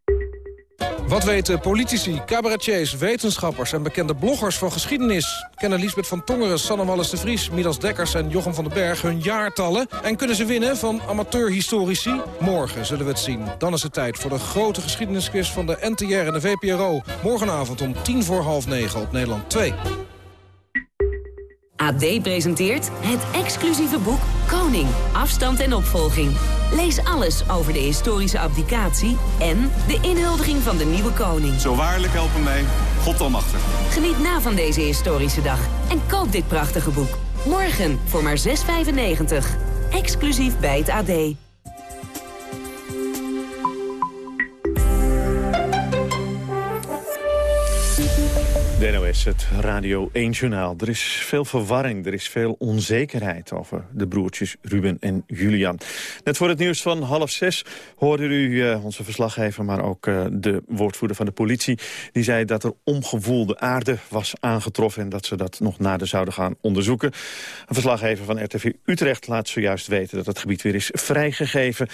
Wat weten politici, cabaretiers, wetenschappers en bekende bloggers van geschiedenis? Kennen Lisbeth van Tongeren, Sanne Wallis de Vries, Midas Dekkers en Jochem van den Berg hun jaartallen? En kunnen ze winnen van amateurhistorici? Morgen zullen we het zien. Dan is het tijd voor de grote geschiedenisquiz van de NTR en de VPRO. Morgenavond om tien voor half negen op Nederland 2. AD presenteert het exclusieve boek Koning, afstand en opvolging. Lees alles over de historische abdicatie en de inhuldiging van de nieuwe koning. Zo waarlijk helpen mij, God almachtig. Geniet na van deze historische dag en koop dit prachtige boek. Morgen voor maar 6,95. Exclusief bij het AD. De het Radio 1-journaal. Er is veel verwarring, er is veel onzekerheid over de broertjes Ruben en Julian. Net voor het nieuws van half zes hoorde u uh, onze verslaggever... maar ook uh, de woordvoerder van de politie. Die zei dat er omgewoelde aarde was aangetroffen... en dat ze dat nog nader zouden gaan onderzoeken. Een verslaggever van RTV Utrecht laat zojuist weten... dat het gebied weer is vrijgegeven.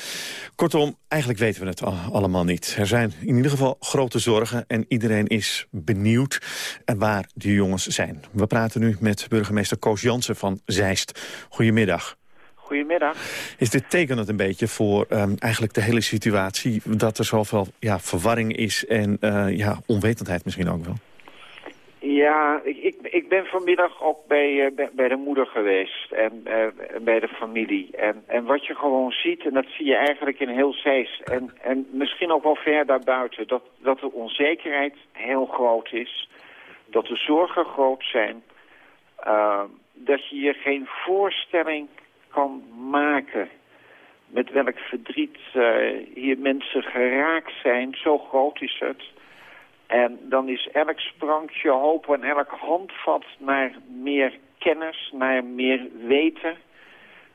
Kortom, eigenlijk weten we het allemaal niet. Er zijn in ieder geval grote zorgen en iedereen is benieuwd en waar die jongens zijn. We praten nu met burgemeester Koos Jansen van Zeist. Goedemiddag. Goedemiddag. Is dit tekenend een beetje voor um, eigenlijk de hele situatie... dat er zoveel ja, verwarring is en uh, ja, onwetendheid misschien ook wel? Ja, ik, ik, ben vanmiddag ook bij, uh, bij de moeder geweest en uh, bij de familie. En, en wat je gewoon ziet, en dat zie je eigenlijk in heel Zeist... en, en misschien ook wel ver daarbuiten, dat, dat de onzekerheid heel groot is dat de zorgen groot zijn, uh, dat je je geen voorstelling kan maken met welk verdriet uh, hier mensen geraakt zijn. Zo groot is het. En dan is elk sprankje hoop en elk handvat naar meer kennis, naar meer weten,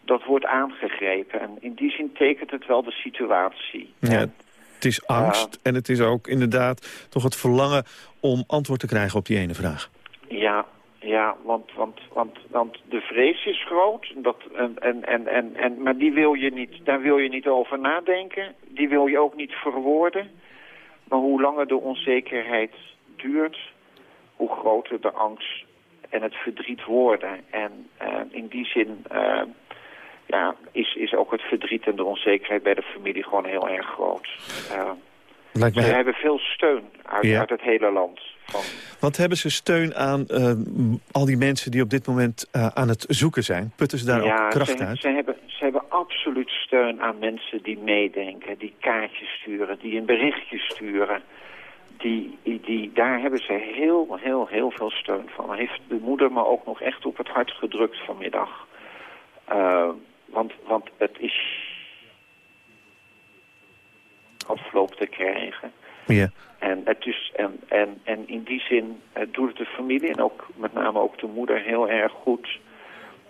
dat wordt aangegrepen. En in die zin tekent het wel de situatie. Ja, het is angst en het is ook inderdaad toch het verlangen om antwoord te krijgen op die ene vraag. Ja, ja want, want, want, want de vrees is groot. Dat, en, en, en, en, en, maar die wil je niet, daar wil je niet over nadenken. Die wil je ook niet verwoorden. Maar hoe langer de onzekerheid duurt, hoe groter de angst en het verdriet worden. En uh, in die zin uh, ja, is, is ook het verdriet en de onzekerheid bij de familie gewoon heel erg groot. Uh, Lijkt me... Ze hebben veel steun uit, Ja. uit het hele land. Van, Want hebben ze steun aan eh, al die mensen die op dit moment eh, aan het zoeken zijn? Putten ze daar ja, ook kracht ze, uit? Ze hebben, ze hebben absoluut steun aan mensen die meedenken, die kaartjes sturen, die een berichtje sturen. Die, die, die, daar hebben ze heel, heel, heel veel steun van. Heeft de moeder me ook nog echt op het hart gedrukt vanmiddag. Uh, want, want het is afloop te krijgen. Ja. En, het is, en, en, en in die zin uh, doet het de familie en ook met name ook de moeder heel erg goed...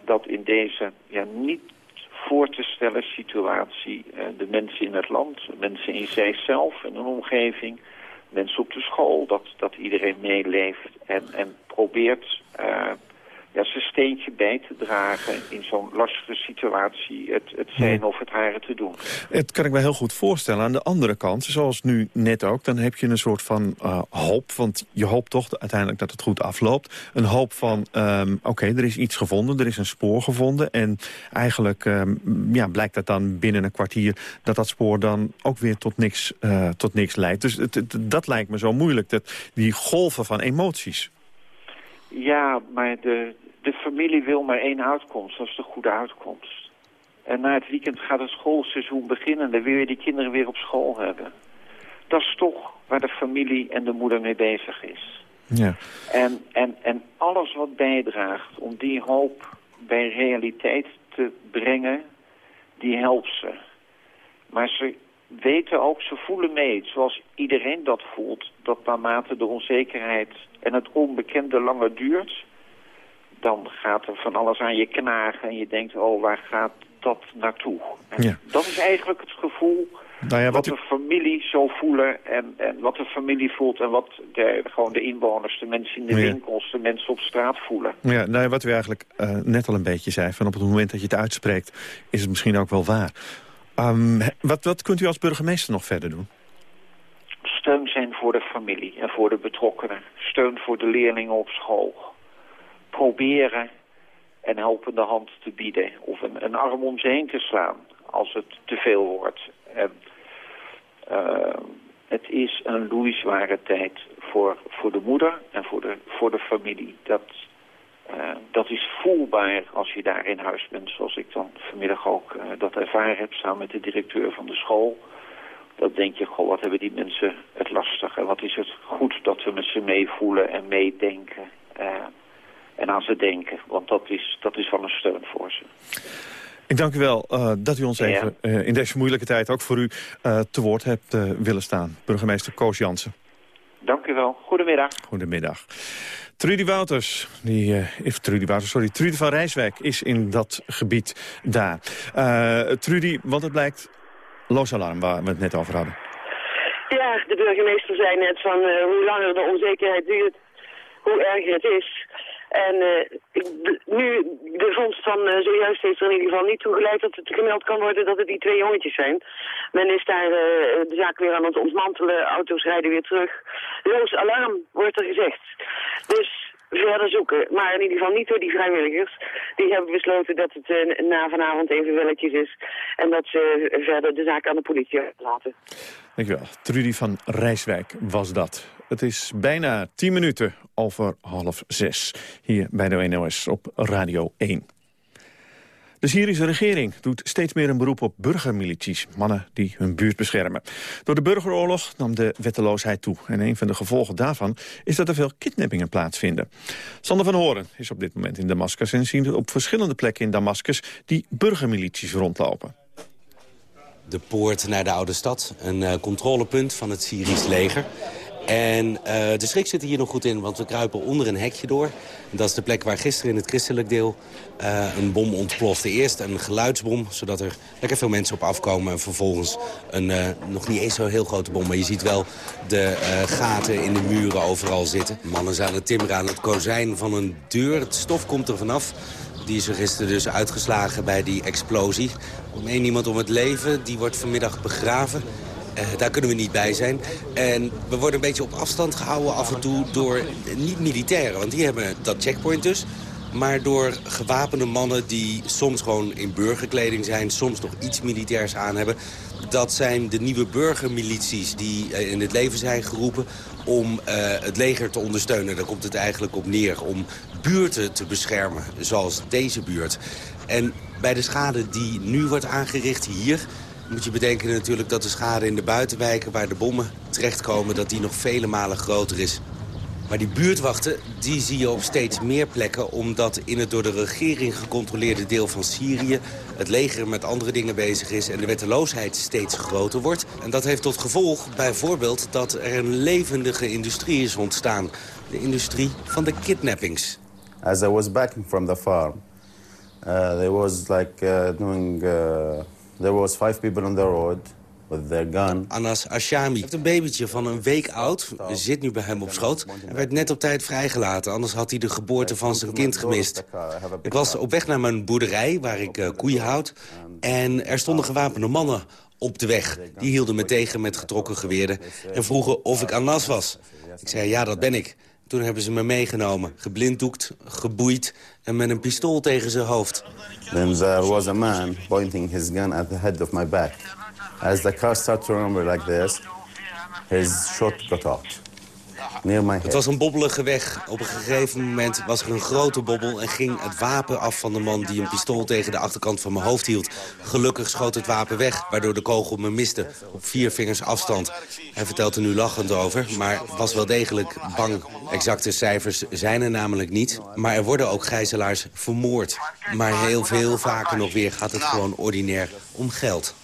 dat in deze ja, niet voor te stellen situatie uh, de mensen in het land... mensen in zijzelf en een omgeving, mensen op de school... dat, dat iedereen meeleeft en, en probeert uh, ja, zijn steentje bij te dragen... in zo'n lastige situatie het, het zijn of het haren te doen. Het kan ik me heel goed voorstellen. Aan de andere kant, zoals nu net ook... dan heb je een soort van uh, hoop. Want je hoopt toch uiteindelijk dat het goed afloopt. Een hoop van, um, oké, okay, er is iets gevonden. Er is een spoor gevonden. En eigenlijk um, ja, blijkt dat dan binnen een kwartier... dat dat spoor dan ook weer tot niks, uh, tot niks leidt. Dus het, het, dat lijkt me zo moeilijk. Dat, die golven van emoties. Ja, maar de, de familie wil maar één uitkomst. Dat is de goede uitkomst. En na het weekend gaat het schoolseizoen beginnen. Dan wil je die kinderen weer op school hebben. Dat is toch waar de familie en de moeder mee bezig is. Ja. En, en, en alles wat bijdraagt om die hoop bij realiteit te brengen, die helpt ze. Maar ze weten ook, ze voelen mee, zoals iedereen dat voelt... dat naarmate de onzekerheid en het onbekende langer duurt... dan gaat er van alles aan je knagen en je denkt, oh, waar gaat dat naartoe? Ja. Dat is eigenlijk het gevoel nou ja, wat, wat de familie zo voelen en, en wat de familie voelt... en wat de, gewoon de inwoners, de mensen in de ja. winkels, de mensen op straat voelen. Ja, nou ja, wat u eigenlijk uh, net al een beetje zei, van op het moment dat je het uitspreekt... is het misschien ook wel waar. Um, wat, wat kunt u als burgemeester nog verder doen? Steun zijn voor de familie en voor de betrokkenen. Steun voor de leerlingen op school. Proberen een helpende hand te bieden. Of een, een arm om ze heen te slaan als het te veel wordt. En, uh, het is een loeizware tijd voor, voor de moeder en voor de, voor de familie. Dat, uh, dat is voelbaar als je daar in huis bent, zoals ik dan vanmiddag ook uh, dat ervaren heb samen met de directeur van de school. Dat denk je, goh, wat hebben die mensen het lastig en wat is het goed dat we met ze meevoelen en meedenken. En aan ze denken, want dat is, dat is wel een steun voor ze. Ik dank u wel uh, dat u ons ja. even uh, in deze moeilijke tijd ook voor u uh, te woord hebt willen staan. Burgemeester Koos Jansen. Dank u wel. Goedemiddag. Goedemiddag. Trudy Wouters, die, uh, Trudy Wouters, sorry, Trudy van Rijswijk is in dat gebied daar. Uh, Trudy, want het blijkt loos alarm waar we het net over hadden. Ja, de burgemeester zei net van uh, hoe langer de onzekerheid duurt, hoe erger het is. En uh, nu, de vondst van uh, zojuist heeft er in ieder geval niet toegeleid dat het gemeld kan worden dat het die twee jongetjes zijn. Men is daar uh, de zaak weer aan het ontmantelen, auto's rijden weer terug. Loos alarm, wordt er gezegd. Dus verder zoeken. Maar in ieder geval niet door die vrijwilligers. Die hebben besloten dat het na vanavond even welletjes is. En dat ze verder de zaak aan de politie laten. Dankjewel. Trudy van Rijswijk was dat. Het is bijna tien minuten over half zes. Hier bij de NOS op Radio 1. De Syrische regering doet steeds meer een beroep op burgermilities, mannen die hun buurt beschermen. Door de burgeroorlog nam de wetteloosheid toe. En een van de gevolgen daarvan is dat er veel kidnappingen plaatsvinden. Sander van Horen is op dit moment in Damascus en ziet op verschillende plekken in Damascus die burgermilities rondlopen. De poort naar de oude stad, een uh, controlepunt van het Syrisch leger. En uh, de schrik zit hier nog goed in, want we kruipen onder een hekje door. Dat is de plek waar gisteren in het christelijk deel uh, een bom ontplofte. Eerst een geluidsbom, zodat er lekker veel mensen op afkomen. En vervolgens een uh, nog niet eens zo heel grote bom. Maar je ziet wel de gaten in de muren overal zitten. Mannen zijn het timmeren aan het kozijn van een deur. Het stof komt er vanaf. Die is er gisteren dus uitgeslagen bij die explosie. Om één iemand om het leven, die wordt vanmiddag begraven. Uh, daar kunnen we niet bij zijn. En we worden een beetje op afstand gehouden af en toe door niet-militairen. Want die hebben dat checkpoint dus. Maar door gewapende mannen die soms gewoon in burgerkleding zijn... soms nog iets militairs aan hebben. Dat zijn de nieuwe burgermilities die uh, in het leven zijn geroepen... om het leger te ondersteunen. Daar komt het eigenlijk op neer. Om buurten te beschermen, zoals deze buurt. En bij de schade die nu wordt aangericht hier moet je bedenken natuurlijk dat de schade in de buitenwijken... waar de bommen terechtkomen, dat die nog vele malen groter is. Maar die buurtwachten, die zie je op steeds meer plekken... omdat in het door de regering gecontroleerde deel van Syrië... het leger met andere dingen bezig is en de wetteloosheid steeds groter wordt. En dat heeft tot gevolg bijvoorbeeld dat er een levendige industrie is ontstaan. De industrie van de kidnappings. As I was back from the farm, uh, there was like uh, doing... Uh There was five people on the road with their gun. Anas Ashami heeft een babytje van een week oud, zit nu bij hem op schoot... en werd net op tijd vrijgelaten, anders had hij de geboorte van zijn kind gemist. Ik was op weg naar mijn boerderij, waar ik uh, koeien houd... en er stonden gewapende mannen op de weg. Die hielden me tegen met getrokken geweerden en vroegen of ik Anas was. Ik zei, ja, dat ben ik. Toen hebben ze me meegenomen, geblinddoekt, geboeid en met een pistool tegen zijn hoofd. Then there was a man pointing his gun at the head of my back. As the car started to rumble like this, his shot got out. Het was een bobbelige weg. Op een gegeven moment was er een grote bobbel... en ging het wapen af van de man die een pistool tegen de achterkant van mijn hoofd hield. Gelukkig schoot het wapen weg, waardoor de kogel me miste. Op vier vingers afstand. Hij vertelt er nu lachend over, maar was wel degelijk bang. Exacte cijfers zijn er namelijk niet. Maar er worden ook gijzelaars vermoord. Maar heel veel vaker nog weer gaat het gewoon ordinair om geld.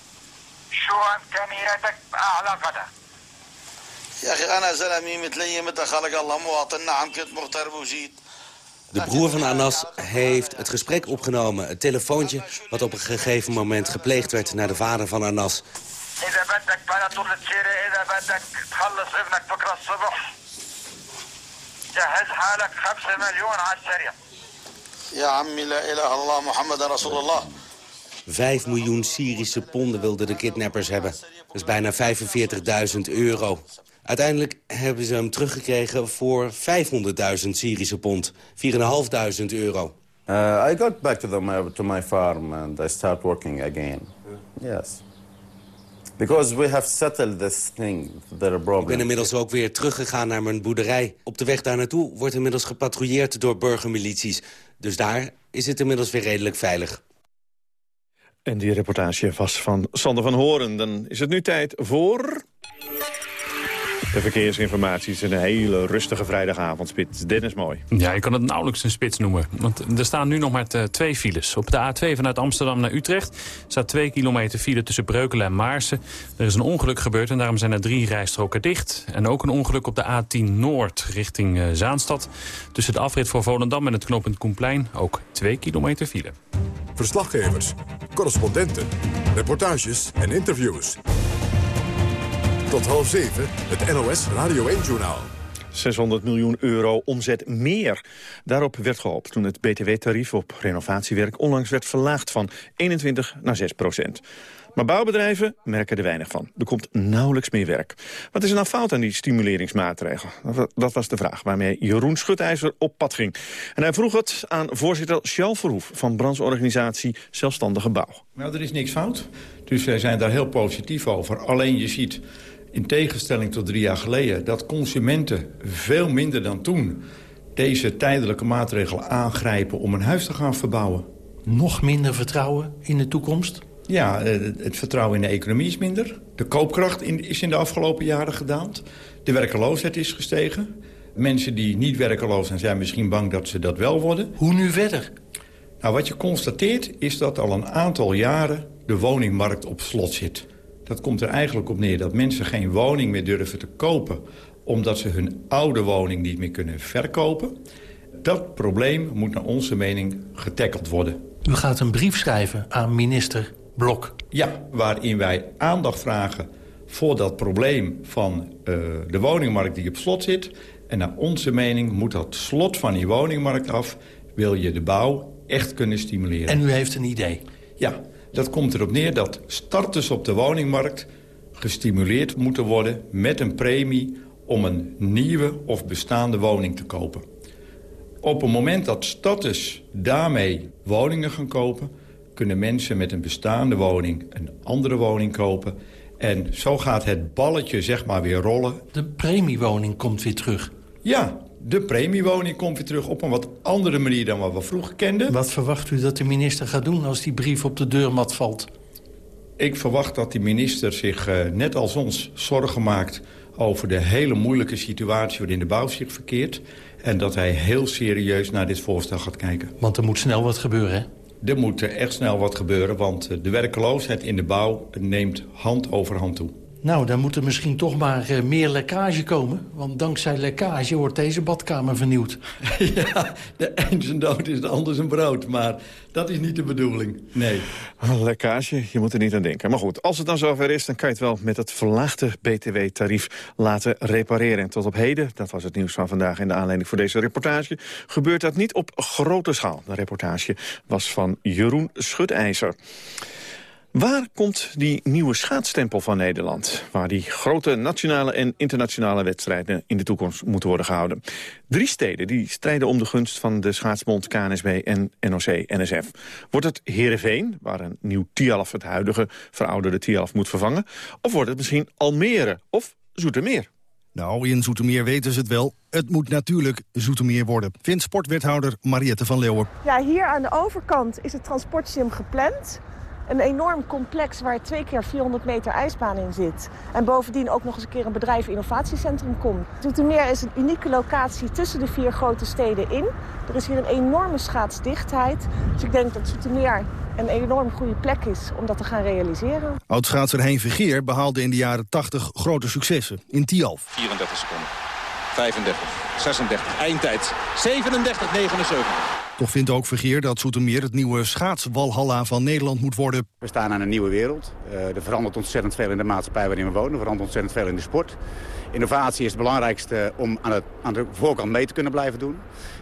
De broer van Anas heeft het gesprek opgenomen. Het telefoontje wat op een gegeven moment gepleegd werd naar de vader van Anas. Vijf miljoen Syrische ponden wilden de kidnappers hebben. Dat is bijna 45.000 euro. Uiteindelijk hebben ze hem teruggekregen voor 500.000 Syrische pond. 4.500 euro. Uh, I got back to, the, to my farm and I start working again. Yes. Because we have settled this thing, the problem. Ik ben inmiddels ook weer teruggegaan naar mijn boerderij. Op de weg daar naartoe wordt inmiddels gepatrouilleerd door burgermilities. Dus daar is het inmiddels weer redelijk veilig. En die reportage was van Sander van Horen. Dan is het nu tijd voor... De verkeersinformatie is een hele rustige vrijdagavondspits. Dennis Mooi. Ja, je kan het nauwelijks een spits noemen. Want er staan nu nog maar twee files. Op de A2 vanuit Amsterdam naar Utrecht staat 2 kilometer file tussen Breukelen en Maarsen. Er is een ongeluk gebeurd en daarom zijn er drie rijstroken dicht. En ook een ongeluk op de A10 Noord richting Zaanstad. Tussen de afrit voor Volendam en het knooppunt Koenplein ook 2 kilometer file. Verslaggevers, correspondenten, reportages en interviews. Tot half zeven, het NOS Radio 1-journaal. 600 miljoen euro omzet meer. Daarop werd gehoopt toen het btw-tarief op renovatiewerk onlangs werd verlaagd van 21 naar 6 procent. Maar bouwbedrijven merken er weinig van. Er komt nauwelijks meer werk. Wat is er nou fout aan die stimuleringsmaatregel? Dat was de vraag waarmee Jeroen Schutijzer op pad ging. En hij vroeg het aan voorzitter Sjal Verhoef... van brancheorganisatie Zelfstandige Bouw. Nou, er is niks fout. Dus wij zijn daar heel positief over. Alleen je ziet, in tegenstelling tot drie jaar geleden... dat consumenten veel minder dan toen deze tijdelijke maatregelen aangrijpen... om een huis te gaan verbouwen. Nog minder vertrouwen in de toekomst? Ja, eh, het vertrouwen in de economie is minder. De koopkracht is in de afgelopen jaren gedaald. De werkeloosheid is gestegen. Mensen die niet werkeloos zijn, zijn misschien bang dat ze dat wel worden. Hoe nu verder? Nou, wat je constateert is dat al een aantal jaren de woningmarkt op slot zit. Dat komt er eigenlijk op neer dat mensen geen woning meer durven te kopen... omdat ze hun oude woning niet meer kunnen verkopen. Dat probleem moet naar onze mening getackeld worden. U gaat een brief schrijven aan minister Blok. Ja, waarin wij aandacht vragen voor dat probleem van uh, de woningmarkt die op slot zit. En naar onze mening moet dat slot van die woningmarkt af... wil je de bouw echt kunnen stimuleren. En u heeft een idee? Ja, dat komt erop neer dat starters op de woningmarkt... gestimuleerd moeten worden met een premie om een nieuwe of bestaande woning te kopen. Op het moment dat starters daarmee woningen gaan kopen kunnen mensen met een bestaande woning een andere woning kopen. En zo gaat het balletje zeg maar weer rollen. De premiewoning komt weer terug. Ja, de premiewoning komt weer terug op een wat andere manier dan wat we vroeger kenden. Wat verwacht u dat de minister gaat doen als die brief op de deurmat valt? Ik verwacht dat die minister zich uh, net als ons zorgen maakt over de hele moeilijke situatie waarin de bouw zich verkeert. En dat hij heel serieus naar dit voorstel gaat kijken. Want er moet snel wat gebeuren, hè? Er moet echt snel wat gebeuren, want de werkeloosheid in de bouw neemt hand over hand toe. Nou, dan moet er misschien toch maar uh, meer lekkage komen. Want dankzij lekkage wordt deze badkamer vernieuwd. ja, de een zijn dood is de ander zijn brood. Maar dat is niet de bedoeling, nee. Lekkage, je moet er niet aan denken. Maar goed, als het dan zover is, dan kan je het wel met het verlaagde btw-tarief laten repareren. En tot op heden, dat was het nieuws van vandaag in de aanleiding voor deze reportage, gebeurt dat niet op grote schaal. De reportage was van Jeroen Schutijzer. Waar komt die nieuwe schaatsstempel van Nederland? Waar die grote nationale en internationale wedstrijden in de toekomst moeten worden gehouden. Drie steden die strijden om de gunst van de schaatsbond KNSB en NOC-NSF. Wordt het Heerenveen, waar een nieuw Tialaf het huidige verouderde Tialaf moet vervangen? Of wordt het misschien Almere of Zoetermeer? Nou, in Zoetermeer weten ze het wel. Het moet natuurlijk Zoetermeer worden, vindt sportwethouder Mariette van Leeuwen. Ja, hier aan de overkant is het transportsim gepland. Een enorm complex waar twee keer 400 meter ijsbaan in zit. En bovendien ook nog eens een keer een bedrijf innovatiecentrum komt. Zoetermeer is een unieke locatie tussen de vier grote steden in. Er is hier een enorme schaatsdichtheid. Dus ik denk dat Zoetermeer een enorm goede plek is om dat te gaan realiseren. Oudschaatser Hein Vergeer behaalde in de jaren 80 grote successen in Tialf. 34 seconden, 35, 36, eindtijd 37, 79. Toch vindt ook Vergeer dat Zoetermeer het nieuwe schaatswalhalla van Nederland moet worden. We staan aan een nieuwe wereld. Uh, er verandert ontzettend veel in de maatschappij waarin we wonen. Er verandert ontzettend veel in de sport. Innovatie is het belangrijkste om aan, het, aan de voorkant mee te kunnen blijven doen.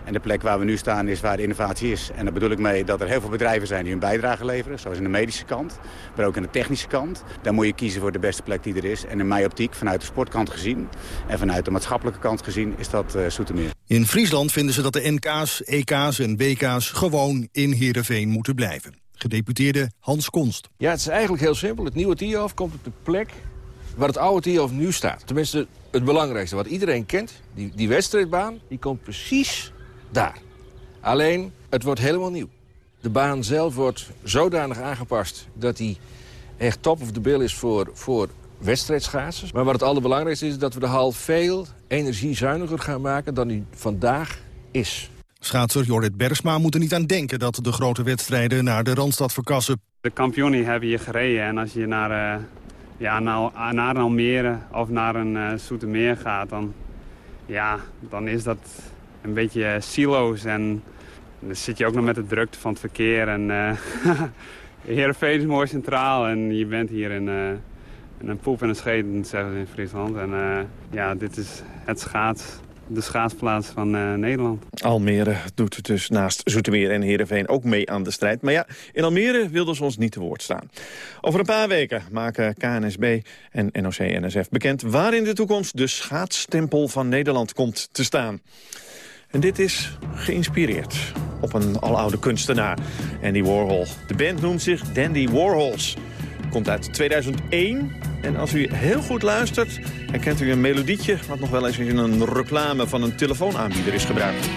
En de plek waar we nu staan is waar de innovatie is. En daar bedoel ik mee dat er heel veel bedrijven zijn die hun bijdrage leveren. Zoals in de medische kant, maar ook in de technische kant. Daar moet je kiezen voor de beste plek die er is. En in mijn optiek, vanuit de sportkant gezien en vanuit de maatschappelijke kant gezien, is dat uh, Soetermeer. In Friesland vinden ze dat de NK's, EK's en WK's gewoon in Heerenveen moeten blijven. Gedeputeerde Hans Konst. Ja, het is eigenlijk heel simpel. Het nieuwe Tiof komt op de plek waar het oude Tiof nu staat. Tenminste, het belangrijkste wat iedereen kent. Die, die wedstrijdbaan, die komt precies daar. Alleen, het wordt helemaal nieuw. De baan zelf wordt zodanig aangepast dat hij echt top of the bill is voor, voor wedstrijdschaatsers. Maar wat het allerbelangrijkste is, dat we de hal veel energiezuiniger gaan maken dan die vandaag is. Schaatser Jorrit Bergsma moet er niet aan denken dat de grote wedstrijden naar de Randstad verkassen. De kampioenen hebben hier gereden en als je naar, uh, ja, naar, naar Almere of naar een uh, Soetermeer gaat, dan, ja, dan is dat een beetje silo's en dan zit je ook nog met de drukte van het verkeer. En uh, Heerenveen is mooi centraal en je bent hier in, uh, in een poep en een scheet, zeggen ze in Friesland. En ja, dit is het schaats, de schaatsplaats van Nederland. Almere doet dus naast Zoetermeer en Heerenveen ook mee aan de strijd. Maar ja, in Almere wilden ze ons niet te woord staan. Over een paar weken maken KNSB en NOC-NSF bekend... waar in de toekomst de schaatsstempel van Nederland komt te staan. En dit is geïnspireerd op een aloude kunstenaar, Andy Warhol. De band noemt zich Dandy Warhols. Komt uit 2001 en als u heel goed luistert... herkent u een melodietje wat nog wel eens in een reclame van een telefoonaanbieder is gebruikt.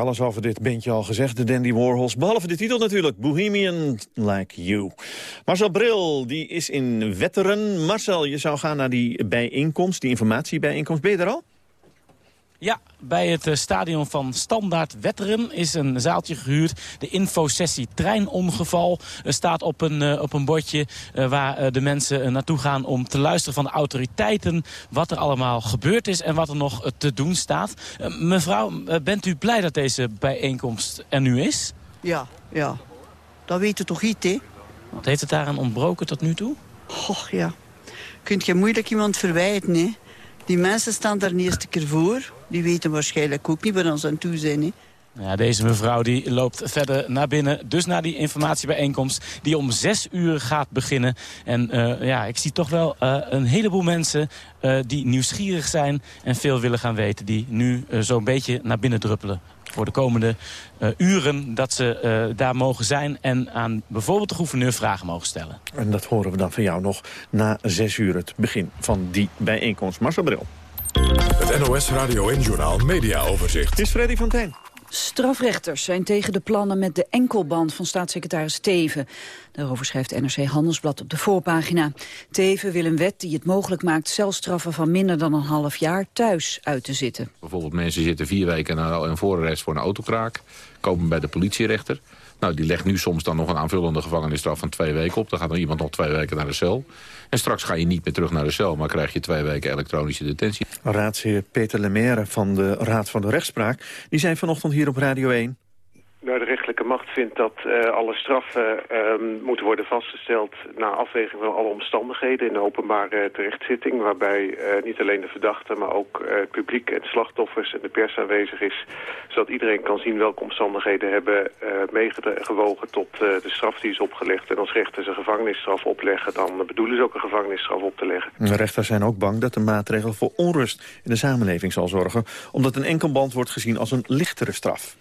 Alles over dit bandje al gezegd, de Dandy Warhols. Behalve de titel natuurlijk, Bohemian Like You. Marcel Bril, die is in Wetteren. Marcel, je zou gaan naar die bijeenkomst, die informatiebijeenkomst. Ben je er al? Ja, bij het eh, stadion van Standaard Wetteren is een zaaltje gehuurd. De infosessie treinongeval staat op een, uh, op een bordje... Waar de mensen naartoe gaan om te luisteren van de autoriteiten... wat er allemaal gebeurd is en wat er nog te doen staat. mevrouw, bent u blij dat deze bijeenkomst er nu is? Ja, ja. Dat weet u toch niet, hè? Wat heeft het daaraan ontbroken tot nu toe? Och, ja. Kunt je moeilijk iemand verwijten, hè? Die mensen staan daar de eerste keer voor. Die weten waarschijnlijk ook niet waar ze aan toe zijn. Hè. Ja, deze mevrouw die loopt verder naar binnen. Dus naar die informatiebijeenkomst die om zes uur gaat beginnen. En uh, ja, ik zie toch wel uh, een heleboel mensen uh, die nieuwsgierig zijn... en veel willen gaan weten, die nu zo'n beetje naar binnen druppelen. Voor de komende uren dat ze daar mogen zijn... en aan bijvoorbeeld de gouverneur vragen mogen stellen. En dat horen we dan van jou nog na zes uur het begin van die bijeenkomst. Marcel Bril. Het NOS Radio en Journaal Media Overzicht. Is Freddy van Tijn. Strafrechters zijn tegen de plannen met de enkelband van staatssecretaris Teven. Daarover schrijft NRC Handelsblad op de voorpagina. Teven wil een wet die het mogelijk maakt celstraffen van minder dan een half jaar thuis uit te zitten. Bijvoorbeeld mensen zitten vier weken naar een voorarrest voor een autokraak, komen bij de politierechter. Nou, die legt nu soms dan nog een aanvullende gevangenisstraf van twee weken op. Dan gaat er iemand nog twee weken naar de cel. En straks ga je niet meer terug naar de cel, maar krijg je twee weken elektronische detentie. Raadsheer Peter Lemaire van de Raad van de Rechtspraak... die zijn vanochtend hier op Radio 1... Nou, de rechtelijke macht vindt dat uh, alle straffen uh, moeten worden vastgesteld... na afweging van alle omstandigheden in de openbare terechtzitting... waarbij uh, niet alleen de verdachte, maar ook het publiek en slachtoffers en de pers aanwezig is... zodat iedereen kan zien welke omstandigheden hebben meegewogen tot de straf die is opgelegd. En als rechters een gevangenisstraf opleggen, dan bedoelen ze ook een gevangenisstraf op te leggen. De rechters zijn ook bang dat de maatregel voor onrust in de samenleving zal zorgen... omdat een enkelband wordt gezien als een lichtere straf.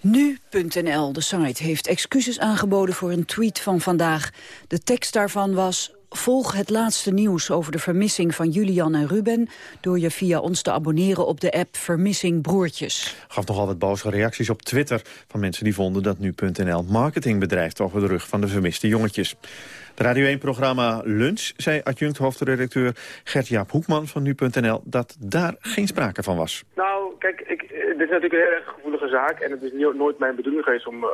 Nu.nl, de site, heeft excuses aangeboden voor een tweet van vandaag. De tekst daarvan was... Volg het laatste nieuws over de vermissing van Julian en Ruben... door je via ons te abonneren op de app Vermissing Broertjes. Gaf nogal wat boze reacties op Twitter... van mensen die vonden dat Nu.nl marketing bedrijft... over de rug van de vermiste jongetjes. Radio 1-programma Lunch zei adjunct-hoofdredacteur Gert-Jaap Hoekman van Nu.nl... dat daar geen sprake van was. Nou, kijk, ik, dit is natuurlijk een heel erg gevoelige zaak... en het is nooit mijn bedoeling geweest om, uh,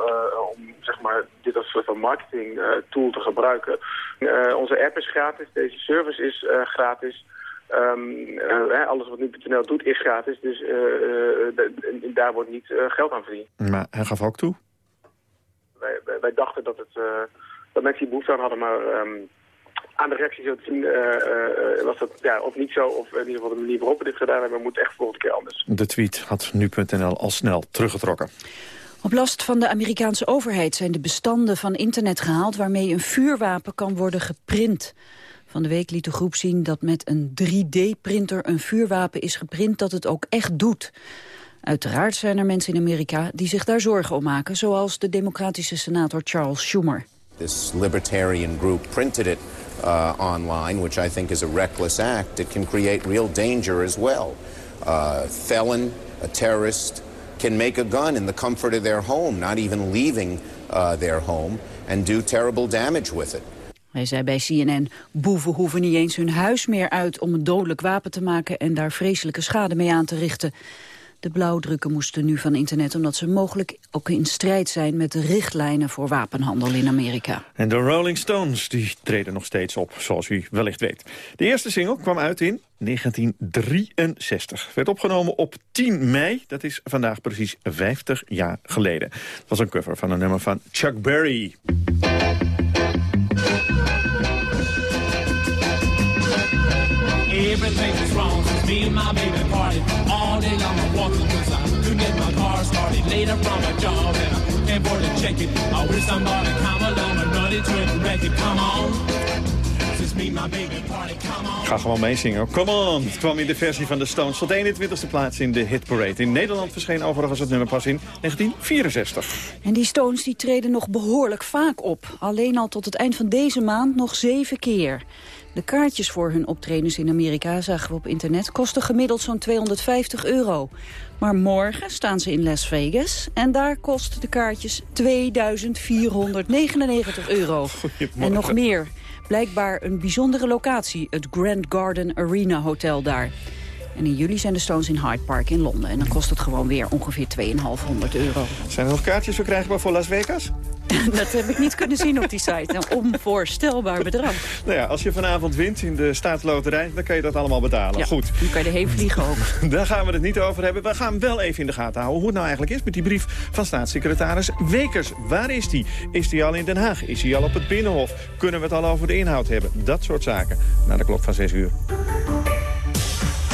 om zeg maar, dit als soort van marketing uh, tool te gebruiken. Uh, onze app is gratis, deze service is gratis... Um, alles wat nu.nl doet is gratis, dus daar wordt niet geld aan verdiend. Maar hij gaf ook toe? Wij, wij, wij dachten dat het dat mensen die behoefte aan hadden, maar um, aan de reactie zo te zien uh, uh, was dat ja, of niet zo, of in ieder geval de manier waarop we dit gedaan hebben, moet echt volgende keer anders. De tweet had nu.nl al snel teruggetrokken. Op last van de Amerikaanse overheid zijn de bestanden van internet gehaald... waarmee een vuurwapen kan worden geprint. Van de week liet de groep zien dat met een 3D-printer een vuurwapen is geprint... dat het ook echt doet. Uiteraard zijn er mensen in Amerika die zich daar zorgen om maken... zoals de democratische senator Charles Schumer. This libertarian group printed it uh, online, which I think is a reckless act. It can create real danger as well. Uh, felon, a terrorist, can make a gun in the comfort of their home, not even leaving uh, their home, and do terrible damage with it. Hij zei bij CNN, boeven hoeven niet eens hun huis meer uit om een dodelijk wapen te maken en daar vreselijke schade mee aan te richten. De blauwdrukken moesten nu van internet omdat ze mogelijk ook in strijd zijn met de richtlijnen voor wapenhandel in Amerika. En de Rolling Stones die treden nog steeds op, zoals u wellicht weet. De eerste single kwam uit in 1963. Werd opgenomen op 10 mei, dat is vandaag precies 50 jaar geleden. Het was een cover van een nummer van Chuck Berry. Everything wrong me and my baby party started. Later from a job and I can't afford to check it. I wish somebody come along and run it to it wreck it. Come on. Ik ga gewoon meezingen. Come on! Het kwam in de versie van de Stones tot 21ste plaats in de hitparade. In Nederland verscheen overigens het nummer pas in 1964. En die Stones die treden nog behoorlijk vaak op. Alleen al tot het eind van deze maand nog zeven keer. De kaartjes voor hun optredens in Amerika, zagen we op internet, kosten gemiddeld zo'n 250 euro. Maar morgen staan ze in Las Vegas en daar kosten de kaartjes 2499 euro. En nog meer. Blijkbaar een bijzondere locatie, het Grand Garden Arena Hotel daar. En in juli zijn de Stones in Hyde Park in Londen. En dan kost het gewoon weer ongeveer 2,500 euro. Zijn er nog kaartjes verkrijgbaar voor Las Vegas? dat heb ik niet kunnen zien op die site. Een onvoorstelbaar bedrag. Nou ja, als je vanavond wint in de staatsloterij, dan kan je dat allemaal betalen. Ja, Goed. Nu kan je erheen vliegen ook. Daar gaan we het niet over hebben. We gaan wel even in de gaten houden hoe het nou eigenlijk is met die brief van staatssecretaris Wekers. Waar is die? Is die al in Den Haag? Is hij al op het Binnenhof? Kunnen we het al over de inhoud hebben? Dat soort zaken. Na de klok van 6 uur.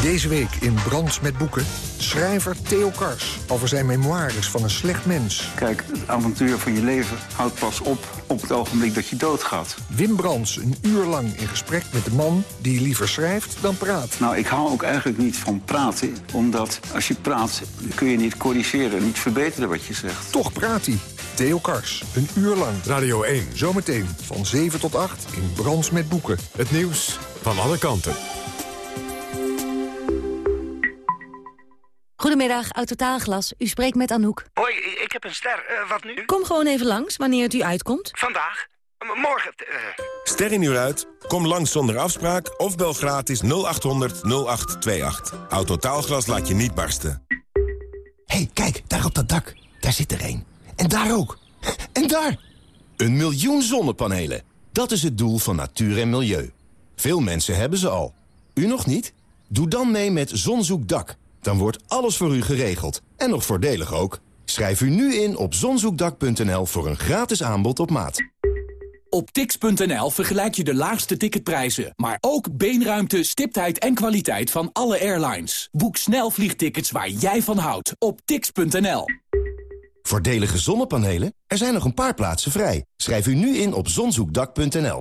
Deze week in Brand met Boeken. Schrijver Theo Kars over zijn memoires van een slecht mens. Kijk, het avontuur van je leven houdt pas op op het ogenblik dat je doodgaat. Wim Brands een uur lang in gesprek met de man die liever schrijft dan praat. Nou, ik hou ook eigenlijk niet van praten, omdat als je praat kun je niet corrigeren, niet verbeteren wat je zegt. Toch praat hij. Theo Kars, een uur lang. Radio 1. Zometeen van 7 tot 8 in Brands met Boeken. Het nieuws van alle kanten. Goedemiddag, Autotaalglas. U spreekt met Anouk. Hoi, ik heb een ster. Eh, wat nu? Kom gewoon even langs, wanneer het u uitkomt. Vandaag? M- morgen? eh. Ster in uur uit? Kom langs zonder afspraak of bel gratis 0800 0828. Autotaalglas laat je niet barsten. hey, kijk, daar op dat dak. Daar zit er één. En daar ook. En daar! Een miljoen zonnepanelen. Dat is het doel van natuur en milieu. Veel mensen hebben ze al. U nog niet? Doe dan mee met Zonzoekdak. Dan wordt alles voor u geregeld. En nog voordelig ook. Schrijf u nu in op zonzoekdak.nl voor een gratis aanbod op maat. Op tix.nl vergelijk je de laagste ticketprijzen, maar ook beenruimte, stiptheid en kwaliteit van alle airlines. Boek snel vliegtickets waar jij van houdt op tix.nl. Voordelige zonnepanelen? Er zijn nog een paar plaatsen vrij. Schrijf u nu in op zonzoekdak.nl.